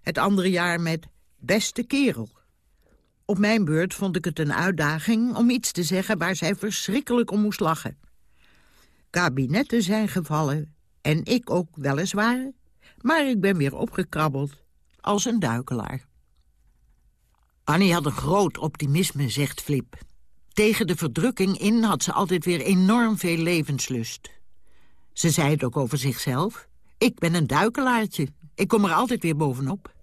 Het andere jaar met beste kerel. Op mijn beurt vond ik het een uitdaging om iets te zeggen... waar zij verschrikkelijk om moest lachen. Kabinetten zijn gevallen, en ik ook weliswaar... maar ik ben weer opgekrabbeld als een duikelaar. Annie had een groot optimisme, zegt Flip. Tegen de verdrukking in had ze altijd weer enorm veel levenslust. Ze zei het ook over zichzelf. Ik ben een duikelaartje. Ik kom er altijd weer bovenop.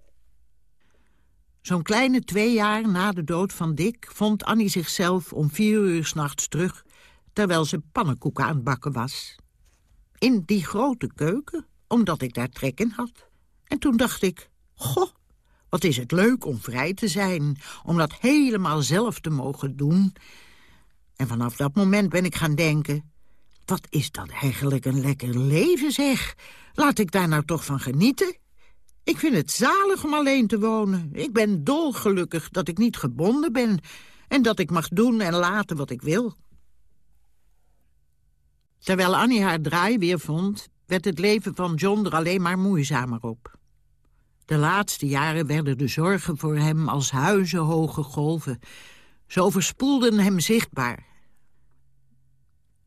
Zo'n kleine twee jaar na de dood van Dick... vond Annie zichzelf om vier uur s'nachts terug... terwijl ze pannenkoeken aan het bakken was. In die grote keuken, omdat ik daar trek in had. En toen dacht ik, goh, wat is het leuk om vrij te zijn, om dat helemaal zelf te mogen doen. En vanaf dat moment ben ik gaan denken... wat is dat eigenlijk een lekker leven, zeg. Laat ik daar nou toch van genieten. Ik vind het zalig om alleen te wonen. Ik ben dolgelukkig dat ik niet gebonden ben... en dat ik mag doen en laten wat ik wil. Terwijl Annie haar draai weer vond... werd het leven van John er alleen maar moeizamer op. De laatste jaren werden de zorgen voor hem als huizenhoge golven. Ze overspoelden hem zichtbaar.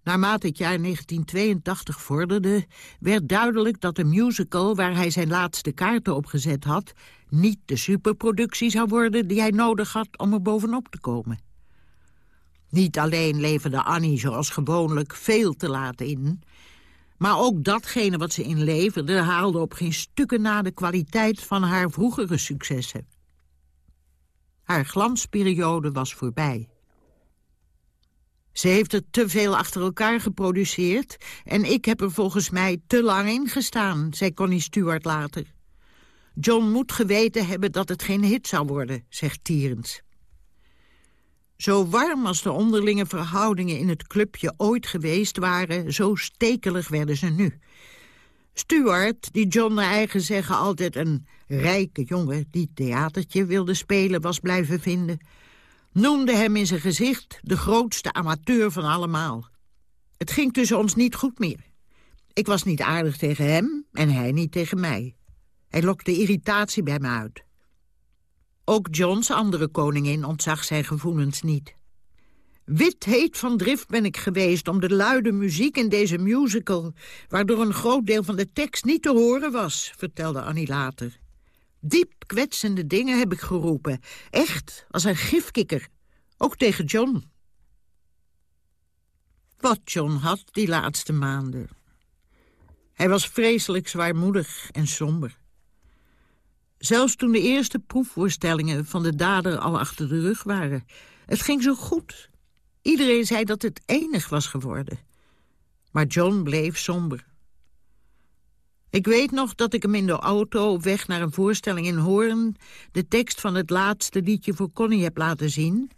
Naarmate het jaar 1982 vorderde, werd duidelijk dat de musical... waar hij zijn laatste kaarten op gezet had... niet de superproductie zou worden die hij nodig had om er bovenop te komen. Niet alleen leverde Annie zoals gewoonlijk veel te laat in... Maar ook datgene wat ze inleverde haalde op geen stukken na de kwaliteit van haar vroegere successen. Haar glansperiode was voorbij. Ze heeft er te veel achter elkaar geproduceerd... en ik heb er volgens mij te lang in gestaan, zei Connie Stewart later. John moet geweten hebben dat het geen hit zou worden, zegt Tierens. Zo warm als de onderlinge verhoudingen in het clubje ooit geweest waren... zo stekelig werden ze nu. Stuart, die John naar eigen zeggen altijd een rijke jongen... die theatertje wilde spelen, was blijven vinden... noemde hem in zijn gezicht de grootste amateur van allemaal. Het ging tussen ons niet goed meer. Ik was niet aardig tegen hem en hij niet tegen mij. Hij lokte irritatie bij me uit. Ook Johns andere koningin ontzag zijn gevoelens niet. Wit heet van drift ben ik geweest om de luide muziek in deze musical... waardoor een groot deel van de tekst niet te horen was, vertelde Annie later. Diep kwetsende dingen heb ik geroepen. Echt, als een gifkikker. Ook tegen John. Wat John had die laatste maanden. Hij was vreselijk zwaarmoedig en somber. Zelfs toen de eerste proefvoorstellingen van de dader al achter de rug waren. Het ging zo goed. Iedereen zei dat het enig was geworden. Maar John bleef somber. Ik weet nog dat ik hem in de auto op weg naar een voorstelling in Hoorn... de tekst van het laatste liedje voor Connie heb laten zien.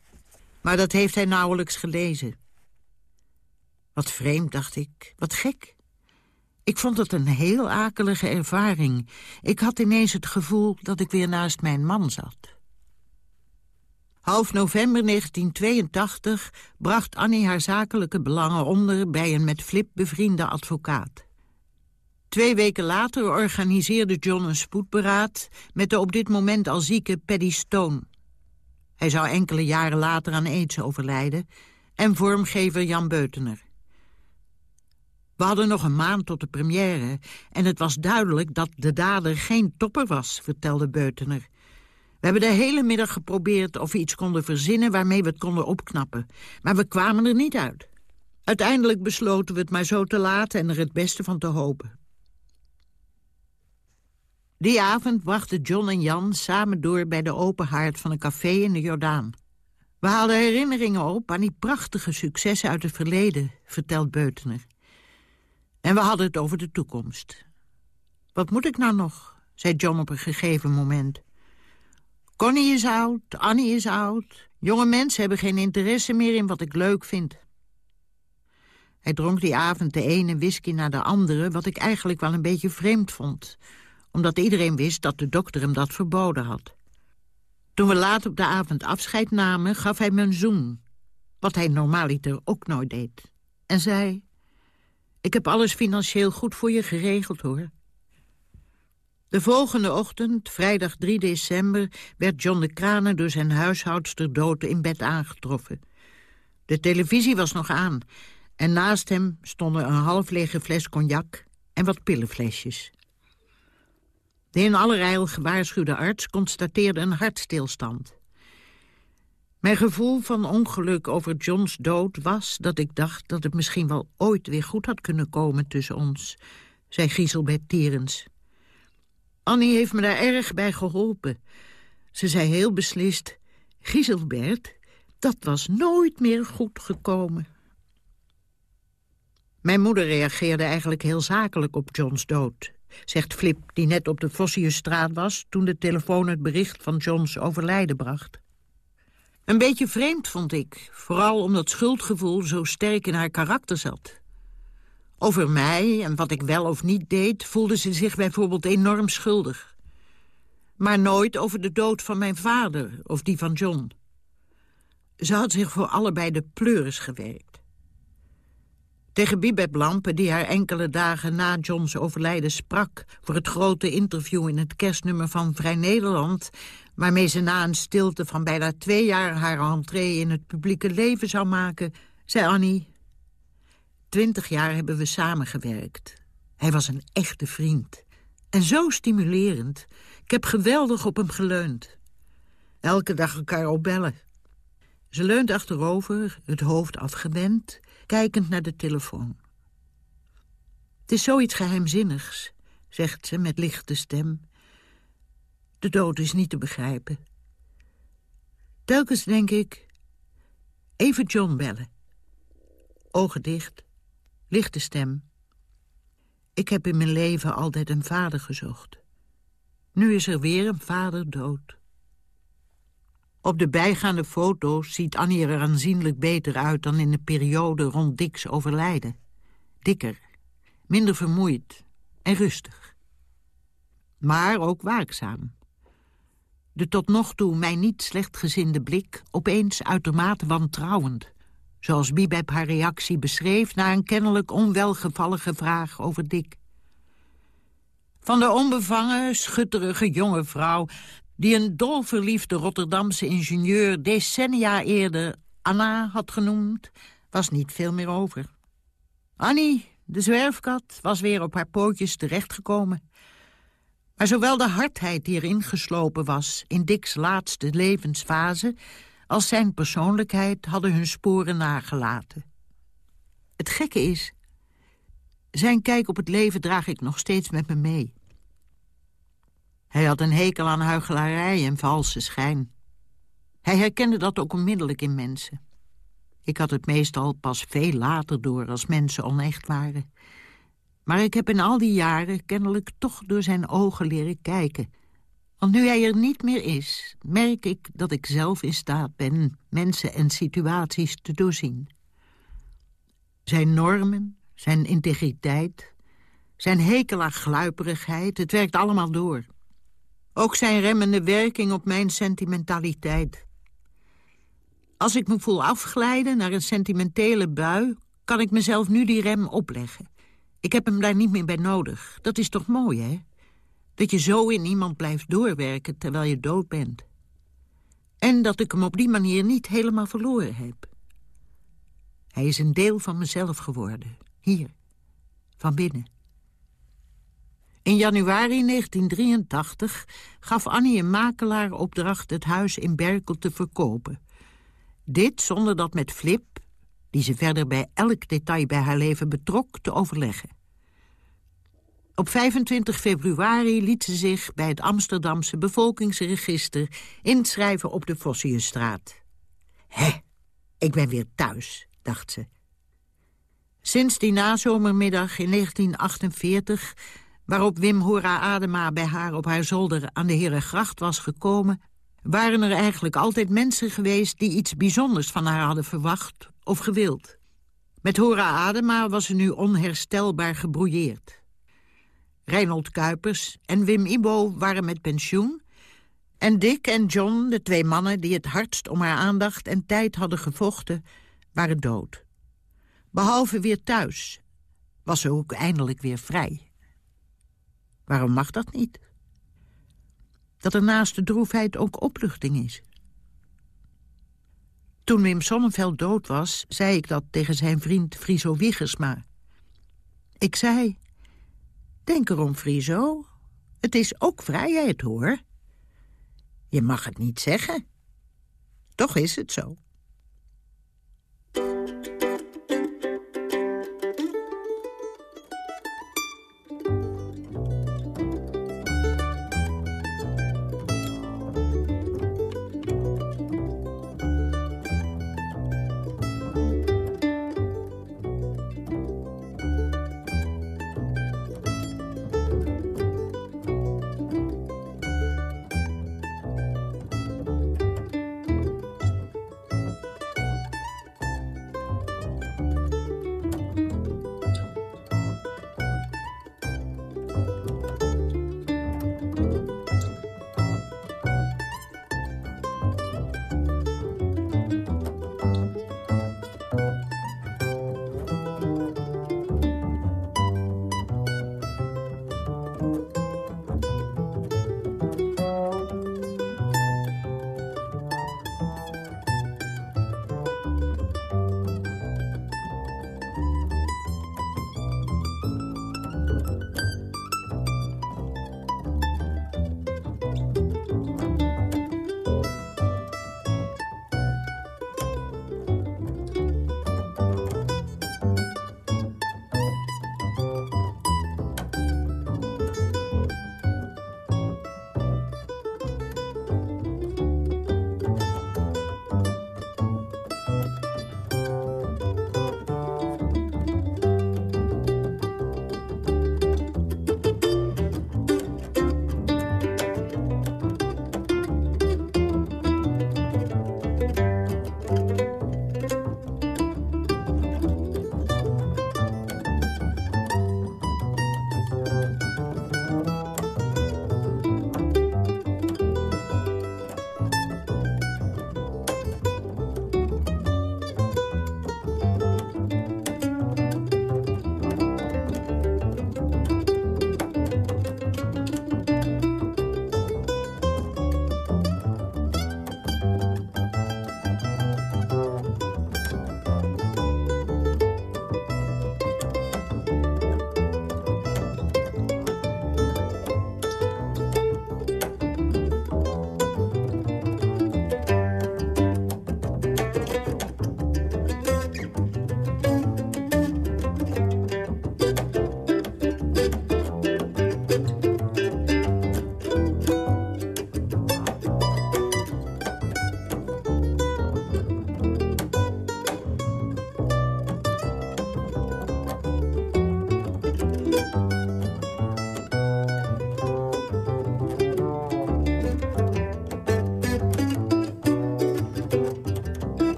Maar dat heeft hij nauwelijks gelezen. Wat vreemd, dacht ik. Wat gek. Ik vond het een heel akelige ervaring. Ik had ineens het gevoel dat ik weer naast mijn man zat. Half november 1982 bracht Annie haar zakelijke belangen onder... bij een met Flip bevriende advocaat. Twee weken later organiseerde John een spoedberaad... met de op dit moment al zieke Paddy Stone. Hij zou enkele jaren later aan aids overlijden... en vormgever Jan Beutener. We hadden nog een maand tot de première... en het was duidelijk dat de dader geen topper was, vertelde Beutener. We hebben de hele middag geprobeerd of we iets konden verzinnen... waarmee we het konden opknappen. Maar we kwamen er niet uit. Uiteindelijk besloten we het maar zo te laten... en er het beste van te hopen. Die avond brachten John en Jan samen door bij de open haard van een café in de Jordaan. We haalden herinneringen op aan die prachtige successen uit het verleden, vertelt Beutener. En we hadden het over de toekomst. Wat moet ik nou nog, zei John op een gegeven moment. Connie is oud, Annie is oud. Jonge mensen hebben geen interesse meer in wat ik leuk vind. Hij dronk die avond de ene whisky na de andere... wat ik eigenlijk wel een beetje vreemd vond. Omdat iedereen wist dat de dokter hem dat verboden had. Toen we laat op de avond afscheid namen, gaf hij me een zoen. Wat hij normaaliter ook nooit deed. En zei... Ik heb alles financieel goed voor je geregeld, hoor. De volgende ochtend, vrijdag 3 december... werd John de Kranen door zijn huishoudster dood in bed aangetroffen. De televisie was nog aan... en naast hem stonden een half lege fles cognac en wat pillenflesjes. De in allerijl gewaarschuwde arts constateerde een hartstilstand. Mijn gevoel van ongeluk over John's dood was dat ik dacht... dat het misschien wel ooit weer goed had kunnen komen tussen ons, zei Gieselbert Tierens. Annie heeft me daar erg bij geholpen. Ze zei heel beslist... Gieselbert, dat was nooit meer goed gekomen. Mijn moeder reageerde eigenlijk heel zakelijk op John's dood zegt Flip, die net op de Vossiusstraat was... toen de telefoon het bericht van Johns overlijden bracht. Een beetje vreemd vond ik, vooral omdat schuldgevoel zo sterk in haar karakter zat. Over mij en wat ik wel of niet deed... voelde ze zich bijvoorbeeld enorm schuldig. Maar nooit over de dood van mijn vader of die van John. Ze had zich voor allebei de pleuris gewerkt. Tegen Bibeb Lampen, die haar enkele dagen na Johns overlijden sprak... voor het grote interview in het kerstnummer van Vrij Nederland... waarmee ze na een stilte van bijna twee jaar haar entree in het publieke leven zou maken... zei Annie, twintig jaar hebben we samengewerkt. Hij was een echte vriend. En zo stimulerend. Ik heb geweldig op hem geleund. Elke dag elkaar opbellen. Ze leunt achterover, het hoofd afgewend kijkend naar de telefoon. Het is zoiets geheimzinnigs, zegt ze met lichte stem. De dood is niet te begrijpen. Telkens denk ik, even John bellen. Ogen dicht, lichte stem. Ik heb in mijn leven altijd een vader gezocht. Nu is er weer een vader dood. Op de bijgaande foto's ziet Annie er aanzienlijk beter uit... dan in de periode rond Dick's overlijden. Dikker, minder vermoeid en rustig. Maar ook waakzaam. De tot nog toe mij niet slecht gezinde blik... opeens uitermate wantrouwend. Zoals Bibeb haar reactie beschreef... na een kennelijk onwelgevallige vraag over Dick. Van de onbevangen, schutterige jonge vrouw die een dolverliefde Rotterdamse ingenieur decennia eerder Anna had genoemd, was niet veel meer over. Annie, de zwerfkat, was weer op haar pootjes terechtgekomen. Maar zowel de hardheid die erin geslopen was in Dick's laatste levensfase... als zijn persoonlijkheid hadden hun sporen nagelaten. Het gekke is, zijn kijk op het leven draag ik nog steeds met me mee. Hij had een hekel aan huichelarij en valse schijn. Hij herkende dat ook onmiddellijk in mensen. Ik had het meestal pas veel later door als mensen onecht waren. Maar ik heb in al die jaren kennelijk toch door zijn ogen leren kijken. Want nu hij er niet meer is, merk ik dat ik zelf in staat ben... mensen en situaties te doorzien. Zijn normen, zijn integriteit, zijn hekel aan gluiperigheid... het werkt allemaal door... Ook zijn remmende werking op mijn sentimentaliteit. Als ik me voel afglijden naar een sentimentele bui... kan ik mezelf nu die rem opleggen. Ik heb hem daar niet meer bij nodig. Dat is toch mooi, hè? Dat je zo in iemand blijft doorwerken terwijl je dood bent. En dat ik hem op die manier niet helemaal verloren heb. Hij is een deel van mezelf geworden. Hier. Van binnen. In januari 1983 gaf Annie een makelaar opdracht het huis in Berkel te verkopen. Dit zonder dat met Flip, die ze verder bij elk detail bij haar leven betrok, te overleggen. Op 25 februari liet ze zich bij het Amsterdamse bevolkingsregister inschrijven op de Vossiusstraat. Hé, ik ben weer thuis, dacht ze. Sinds die nazomermiddag in 1948, waarop Wim Hora Adema bij haar op haar zolder aan de Herengracht was gekomen, waren er eigenlijk altijd mensen geweest die iets bijzonders van haar hadden verwacht of gewild. Met Hora Adema was ze nu onherstelbaar gebrouilleerd. Reinhold Kuipers en Wim Ibo waren met pensioen... en Dick en John, de twee mannen die het hardst om haar aandacht en tijd hadden gevochten, waren dood. Behalve weer thuis was ze ook eindelijk weer vrij. Waarom mag dat niet? Dat er naast de droefheid ook opluchting is. Toen Wim Sonneveld dood was, zei ik dat tegen zijn vriend Friso Wiggersma. Ik zei, denk erom Friso, het is ook vrijheid hoor. Je mag het niet zeggen. Toch is het zo.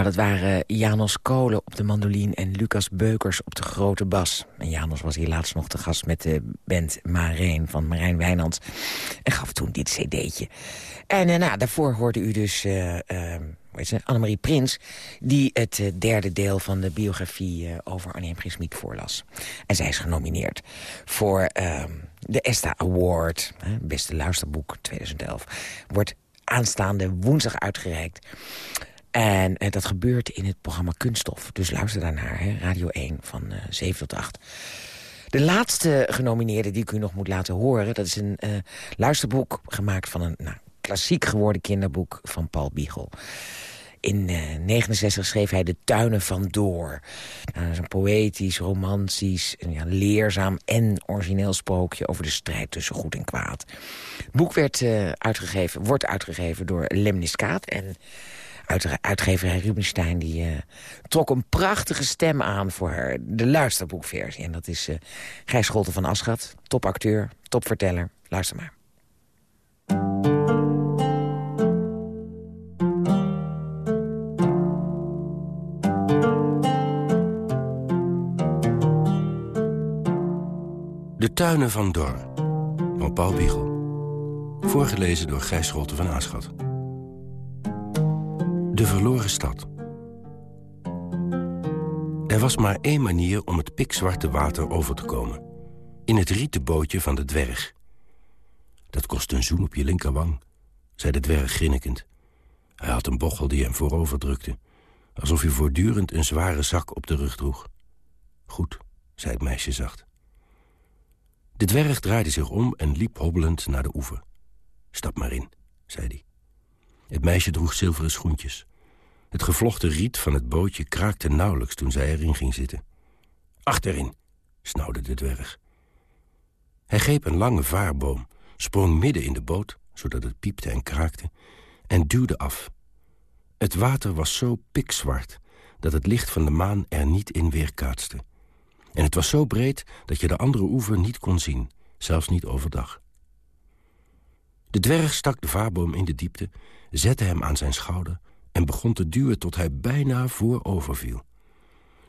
Nou, dat waren Janos Kolen op de mandolin en Lucas Beukers op de grote bas. En Janos was hier laatst nog te gast met de band Marijn van Marijn Wijnands. En gaf toen dit cd'tje. En uh, nou, daarvoor hoorde u dus uh, uh, Annemarie Prins... die het derde deel van de biografie over Miek voorlas. En zij is genomineerd voor ehm, de ESTA Award. beste luisterboek 2011. Wordt aanstaande woensdag uitgereikt. En eh, dat gebeurt in het programma Kunststof. Dus luister daarnaar, hè, Radio 1 van uh, 7 tot 8. De laatste genomineerde die ik u nog moet laten horen... dat is een uh, luisterboek gemaakt van een nou, klassiek geworden kinderboek van Paul Biegel. In 1969 schreef hij De Tuinen van Door. Nou, dat is een poëtisch, romantisch, ja, leerzaam en origineel sprookje... over de strijd tussen goed en kwaad. Het boek werd, uitgegeven, wordt uitgegeven door Lemniskaat... en uitgever Rubenstein die, uh, trok een prachtige stem aan voor de luisterboekversie. En dat is uh, Gijs Scholten van Aschat, topacteur, topverteller. Luister maar. De Tuinen van Dor, van Paul Biegel. Voorgelezen door Gijs Scholten van Aschat. De verloren stad. Er was maar één manier om het pikzwarte water over te komen. In het rieten bootje van de dwerg. Dat kost een zoen op je linkerwang, zei de dwerg grinnikend. Hij had een bochel die hem voorover drukte. Alsof hij voortdurend een zware zak op de rug droeg. Goed, zei het meisje zacht. De dwerg draaide zich om en liep hobbelend naar de oever. Stap maar in, zei hij. Het meisje droeg zilveren schoentjes. Het gevlochten riet van het bootje kraakte nauwelijks toen zij erin ging zitten. Achterin, snauwde de dwerg. Hij greep een lange vaarboom, sprong midden in de boot, zodat het piepte en kraakte, en duwde af. Het water was zo pikzwart dat het licht van de maan er niet in weerkaatste. En het was zo breed dat je de andere oever niet kon zien, zelfs niet overdag. De dwerg stak de vaarboom in de diepte, zette hem aan zijn schouder... en begon te duwen tot hij bijna voorover viel.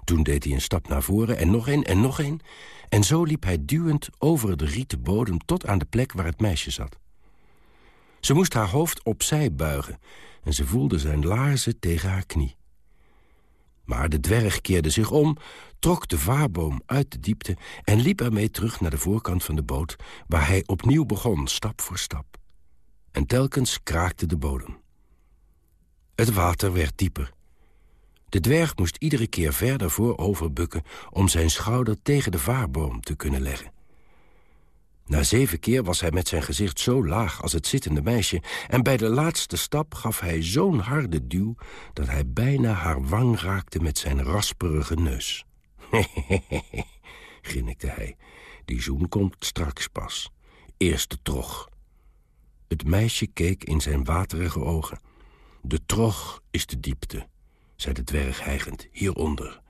Toen deed hij een stap naar voren en nog een en nog een... en zo liep hij duwend over de rieten bodem tot aan de plek waar het meisje zat. Ze moest haar hoofd opzij buigen en ze voelde zijn laarzen tegen haar knie. Maar de dwerg keerde zich om, trok de vaarboom uit de diepte... en liep ermee terug naar de voorkant van de boot... waar hij opnieuw begon, stap voor stap. En telkens kraakte de bodem. Het water werd dieper. De dwerg moest iedere keer verder voorover bukken... om zijn schouder tegen de vaarboom te kunnen leggen. Na zeven keer was hij met zijn gezicht zo laag als het zittende meisje... en bij de laatste stap gaf hij zo'n harde duw... dat hij bijna haar wang raakte met zijn rasperige neus. Hehehe, grinnikte hij. Die zoen komt straks pas. Eerst de trog. Het meisje keek in zijn waterige ogen. De trog is de diepte, zei de dwerg hijgend, hieronder.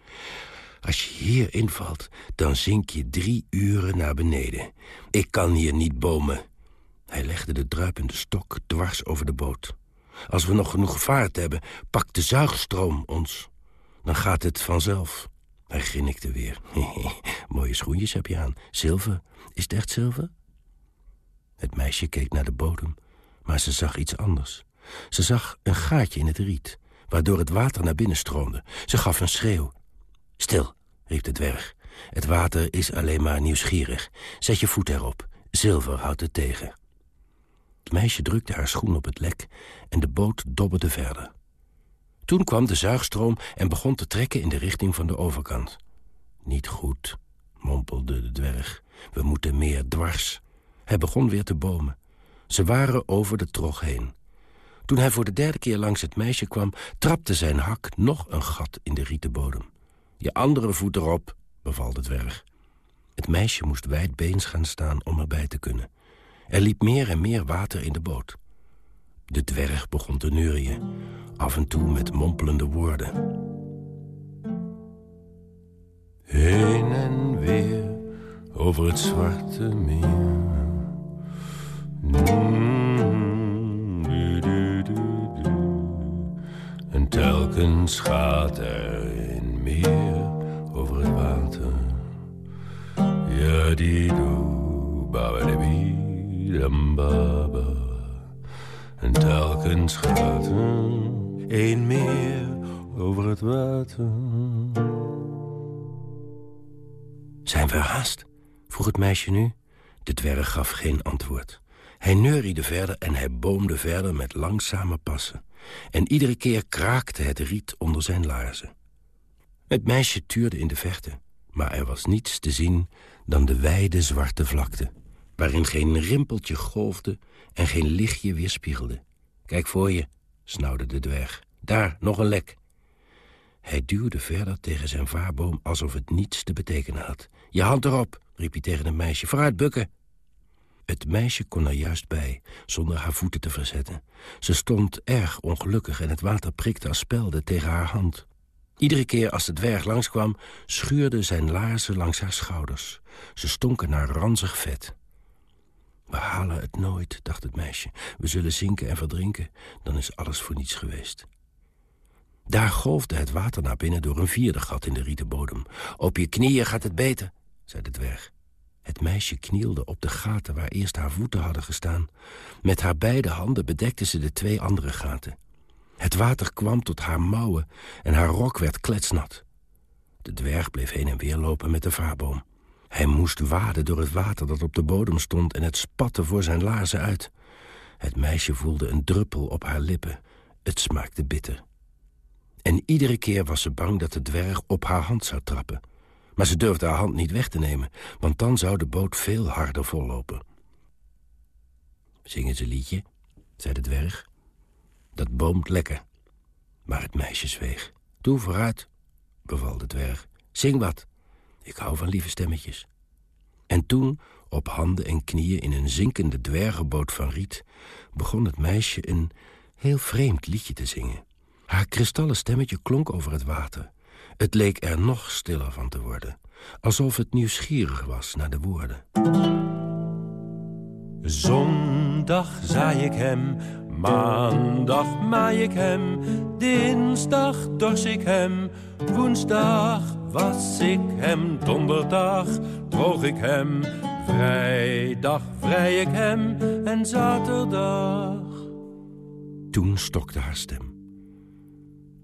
Als je hier invalt, dan zink je drie uren naar beneden. Ik kan hier niet bomen. Hij legde de druipende stok dwars over de boot. Als we nog genoeg vaart hebben, pakt de zuigstroom ons. Dan gaat het vanzelf. Hij grinnikte weer. Mooie schoentjes heb je aan. Zilver. Is het echt zilver? Het meisje keek naar de bodem, maar ze zag iets anders. Ze zag een gaatje in het riet, waardoor het water naar binnen stroomde. Ze gaf een schreeuw. Stil, riep de dwerg. Het water is alleen maar nieuwsgierig. Zet je voet erop. Zilver houdt het tegen. Het meisje drukte haar schoen op het lek en de boot dobberde verder. Toen kwam de zuigstroom en begon te trekken in de richting van de overkant. Niet goed, mompelde de dwerg. We moeten meer dwars. Hij begon weer te bomen. Ze waren over de trog heen. Toen hij voor de derde keer langs het meisje kwam... trapte zijn hak nog een gat in de rieten bodem. Je andere voet erop, beval de dwerg. Het meisje moest wijdbeens gaan staan om erbij te kunnen. Er liep meer en meer water in de boot. De dwerg begon te neurien, af en toe met mompelende woorden. Heen en weer over het zwarte meer. Mm, telkens gaat er een meer over het water. Ja, die doe, baba de baba. En telkens gaat er een meer over het water. Zijn we haast? vroeg het meisje nu. De dwerg gaf geen antwoord. Hij neuriede verder en hij boomde verder met langzame passen. En iedere keer kraakte het riet onder zijn laarzen. Het meisje tuurde in de vechten, maar er was niets te zien dan de wijde zwarte vlakte, waarin geen rimpeltje golfde en geen lichtje weerspiegelde. Kijk voor je, snauwde de dwerg. Daar, nog een lek. Hij duwde verder tegen zijn vaarboom alsof het niets te betekenen had. Je hand erop, riep hij tegen het meisje. Vooruit bukken. Het meisje kon er juist bij, zonder haar voeten te verzetten. Ze stond erg ongelukkig en het water prikte als spelde tegen haar hand. Iedere keer als de dwerg langskwam, schuurde zijn laarzen langs haar schouders. Ze stonken naar ranzig vet. We halen het nooit, dacht het meisje. We zullen zinken en verdrinken, dan is alles voor niets geweest. Daar golfde het water naar binnen door een vierde gat in de rieten bodem. Op je knieën gaat het beter, zei de dwerg. Het meisje knielde op de gaten waar eerst haar voeten hadden gestaan. Met haar beide handen bedekte ze de twee andere gaten. Het water kwam tot haar mouwen en haar rok werd kletsnat. De dwerg bleef heen en weer lopen met de vaarboom. Hij moest waden door het water dat op de bodem stond... en het spatte voor zijn laarzen uit. Het meisje voelde een druppel op haar lippen. Het smaakte bitter. En iedere keer was ze bang dat de dwerg op haar hand zou trappen. Maar ze durfde haar hand niet weg te nemen... want dan zou de boot veel harder vollopen. Zingen ze liedje, zei de dwerg. Dat boomt lekker. Maar het meisje zweeg. Doe vooruit, beval de dwerg. Zing wat. Ik hou van lieve stemmetjes. En toen, op handen en knieën in een zinkende dwergenboot van riet... begon het meisje een heel vreemd liedje te zingen. Haar kristallen stemmetje klonk over het water. Het leek er nog stiller van te worden. Alsof het nieuwsgierig was naar de woorden. Zondag zaai ik hem, maandag maai ik hem, dinsdag dors ik hem, woensdag was ik hem, donderdag droog ik hem, vrijdag vrij ik hem en zaterdag. Toen stokte haar stem.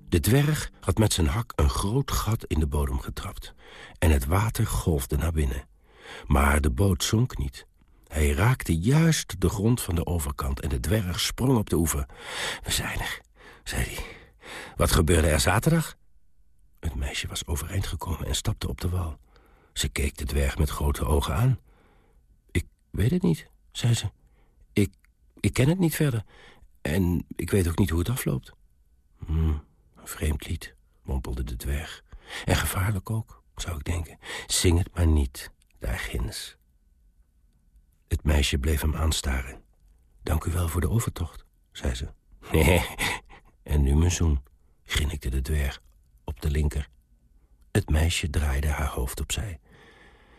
De dwerg had met zijn hak een groot gat in de bodem getrapt... en het water golfde naar binnen. Maar de boot zonk niet. Hij raakte juist de grond van de overkant... en de dwerg sprong op de oever. We zijn er, zei hij. Wat gebeurde er zaterdag? Het meisje was overeind gekomen en stapte op de wal. Ze keek de dwerg met grote ogen aan. Ik weet het niet, zei ze. Ik, ik ken het niet verder. En ik weet ook niet hoe het afloopt. Hmm, vreemd lied, mompelde de dwerg. En gevaarlijk ook, zou ik denken. Zing het maar niet, daar ginds. Het meisje bleef hem aanstaren. Dank u wel voor de overtocht, zei ze. Nee, en nu mijn zoen, grinnikte de dwerg op de linker. Het meisje draaide haar hoofd opzij.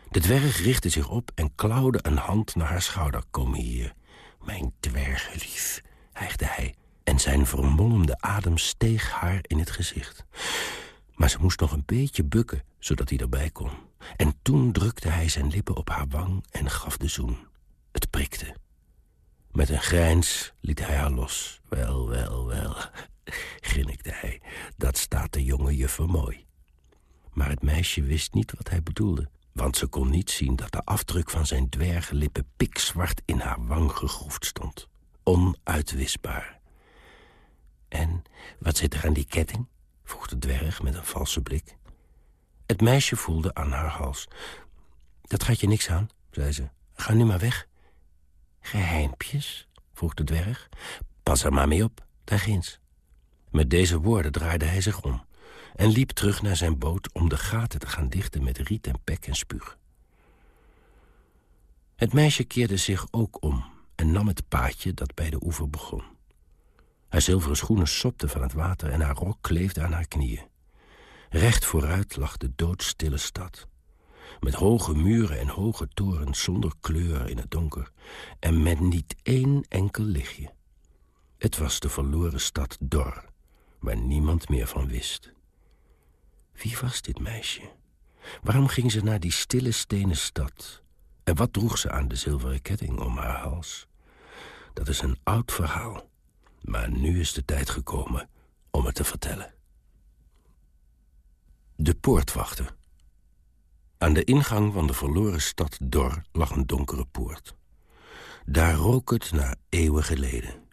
De dwerg richtte zich op en klauwde een hand naar haar schouder. Kom hier, mijn dwergenlief, hijgde hij en zijn vermolmde adem steeg haar in het gezicht. Maar ze moest nog een beetje bukken, zodat hij erbij kon. En toen drukte hij zijn lippen op haar wang en gaf de zoen. Het prikte. Met een grijns liet hij haar los. Wel, wel, wel, grinnikte hij. Dat staat de jonge juffer mooi. Maar het meisje wist niet wat hij bedoelde. Want ze kon niet zien dat de afdruk van zijn dwergenlippen pikzwart in haar wang gegroefd stond. Onuitwisbaar. En wat zit er aan die ketting? vroeg de dwerg met een valse blik. Het meisje voelde aan haar hals. Dat gaat je niks aan, zei ze. Ga nu maar weg. Geheimpjes? vroeg de dwerg. Pas er maar mee op, daar ginds. Met deze woorden draaide hij zich om en liep terug naar zijn boot om de gaten te gaan dichten met riet en pek en spuug. Het meisje keerde zich ook om en nam het paadje dat bij de oever begon. Haar zilveren schoenen sopten van het water en haar rok kleefde aan haar knieën. Recht vooruit lag de doodstille stad. Met hoge muren en hoge torens zonder kleur in het donker. En met niet één enkel lichtje. Het was de verloren stad Dor, waar niemand meer van wist. Wie was dit meisje? Waarom ging ze naar die stille stenen stad? En wat droeg ze aan de zilveren ketting om haar hals? Dat is een oud verhaal, maar nu is de tijd gekomen om het te vertellen. De poortwachter. Aan de ingang van de verloren stad Dor lag een donkere poort. Daar rook het naar eeuwen geleden.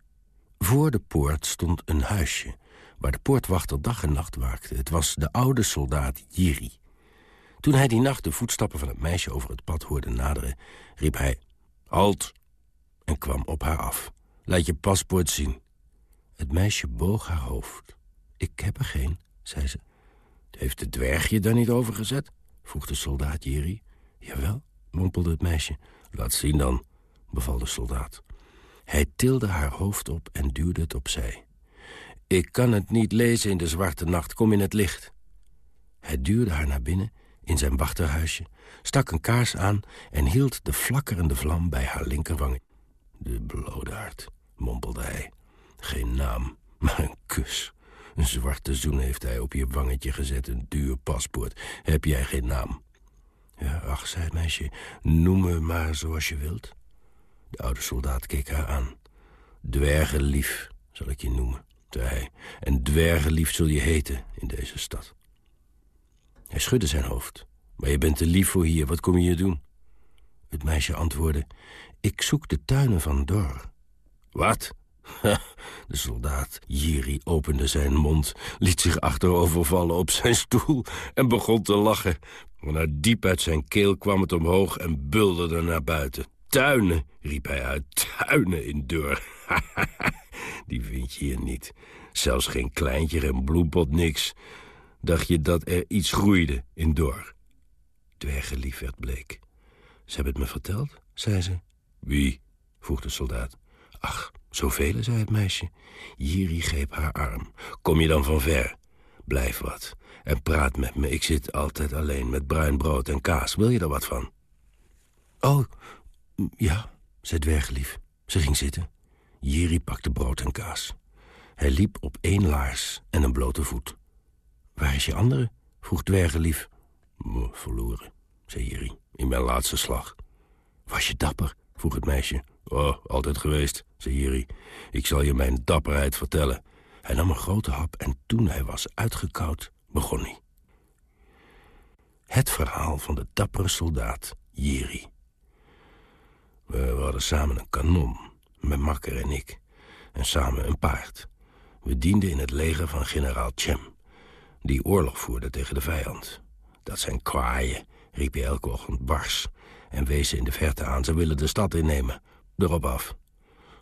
Voor de poort stond een huisje, waar de poortwachter dag en nacht waakte. Het was de oude soldaat Jiri. Toen hij die nacht de voetstappen van het meisje over het pad hoorde naderen... riep hij, halt, en kwam op haar af. Laat je paspoort zien. Het meisje boog haar hoofd. Ik heb er geen, zei ze. Heeft de dwerg je daar niet over gezet? vroeg de soldaat Jiri. Jawel, mompelde het meisje. Laat zien dan, beval de soldaat. Hij tilde haar hoofd op en duwde het opzij. Ik kan het niet lezen in de zwarte nacht, kom in het licht. Hij duwde haar naar binnen, in zijn wachterhuisje, stak een kaars aan... en hield de flakkerende vlam bij haar linkerwang. De bloodaard, mompelde hij. Geen naam, maar een kus. Een zwarte zoen heeft hij op je wangetje gezet, een duur paspoort. Heb jij geen naam? Ja, ach, zei het meisje, noem me maar zoals je wilt. De oude soldaat keek haar aan. Dwergenlief, zal ik je noemen, zei hij. En dwergenlief zul je heten in deze stad. Hij schudde zijn hoofd. Maar je bent te lief voor hier, wat kom je hier doen? Het meisje antwoordde, ik zoek de tuinen van Dor. Wat? De soldaat Jiri opende zijn mond, liet zich achterovervallen op zijn stoel en begon te lachen. Maar diep uit zijn keel kwam het omhoog en bulderde naar buiten. Tuinen, riep hij uit, tuinen in deur. Die vind je hier niet. Zelfs geen kleintje, geen bloempot, niks. Dacht je dat er iets groeide in Dor? Dwergelief werd bleek. Ze hebben het me verteld, zei ze. Wie? vroeg de soldaat. Ach, zoveel, zei het meisje. Jiri greep haar arm. Kom je dan van ver? Blijf wat en praat met me. Ik zit altijd alleen met bruin brood en kaas. Wil je er wat van? Oh, ja, zei Dwergelief. Ze ging zitten. Jiri pakte brood en kaas. Hij liep op één laars en een blote voet. Waar is je andere? vroeg Dwergelief. Verloren, zei Jiri, in mijn laatste slag. Was je dapper? vroeg het meisje. Oh, altijd geweest, zei Jiri. Ik zal je mijn dapperheid vertellen. Hij nam een grote hap en toen hij was uitgekoud, begon hij. Het verhaal van de dappere soldaat Jiri. We, hadden samen een kanon, mijn makker en ik. En samen een paard. We dienden in het leger van generaal Chem. Die oorlog voerde tegen de vijand. Dat zijn kwaaien, riep hij elke ochtend bars. En wees in de verte aan, ze willen de stad innemen. Erop af.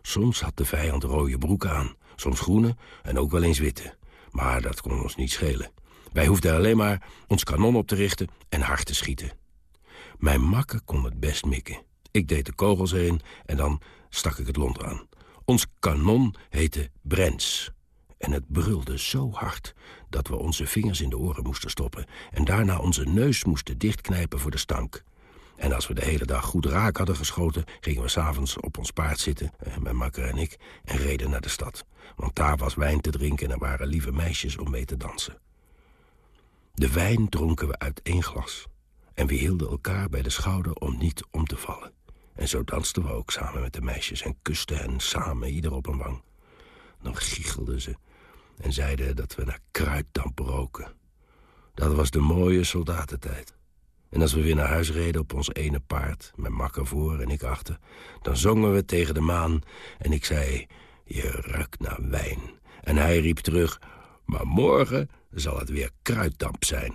Soms had de vijand rode broeken aan. Soms groene en ook wel eens witte. Maar dat kon ons niet schelen. Wij hoefden alleen maar ons kanon op te richten en hard te schieten. Mijn makker kon het best mikken. Ik deed de kogels erin en dan stak ik het lont aan. Ons kanon heette Brens. En het brulde zo hard dat we onze vingers in de oren moesten stoppen... en daarna onze neus moesten dichtknijpen voor de stank. En als we de hele dag goed raak hadden geschoten... gingen we s'avonds op ons paard zitten, eh, mijn makker en ik... en reden naar de stad. Want daar was wijn te drinken en er waren lieve meisjes om mee te dansen. De wijn dronken we uit één glas. En we hielden elkaar bij de schouder om niet om te vallen. En zo dansten we ook samen met de meisjes en kusten hen samen ieder op een wang. Dan giechelden ze en zeiden dat we naar kruiddamp roken. Dat was de mooie soldatentijd. En als we weer naar huis reden op ons ene paard, met makker voor en ik achter... dan zongen we tegen de maan en ik zei, je ruikt naar wijn. En hij riep terug, maar morgen zal het weer kruiddamp zijn.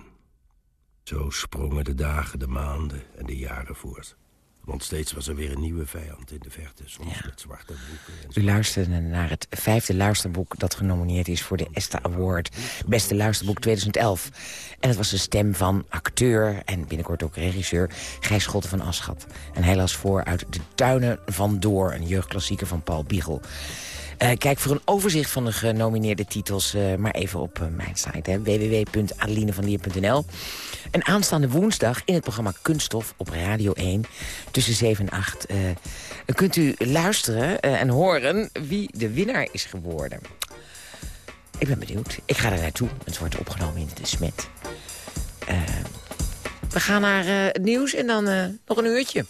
Zo sprongen de dagen, de maanden en de jaren voort. Want steeds was er weer een nieuwe vijand in de verte. Soms met zwarte boeken. U luisterde naar het vijfde luisterboek dat genomineerd is voor de ESTA Award. Beste luisterboek 2011. En het was de stem van acteur en binnenkort ook regisseur Gijs Schotten van Aschat. En hij las voor uit De Tuinen van Door, een jeugdklassieker van Paul Biegel. Uh, kijk voor een overzicht van de genomineerde titels uh, maar even op uh, mijn site. www.adelinevanlier.nl En aanstaande woensdag in het programma Kunststof op Radio 1... tussen 7 en 8 kunt u luisteren en horen wie de winnaar is geworden. ik ben benieuwd. Ik ga er naartoe. Het wordt opgenomen in de Smet. We gaan naar het nieuws en dan nog een uurtje.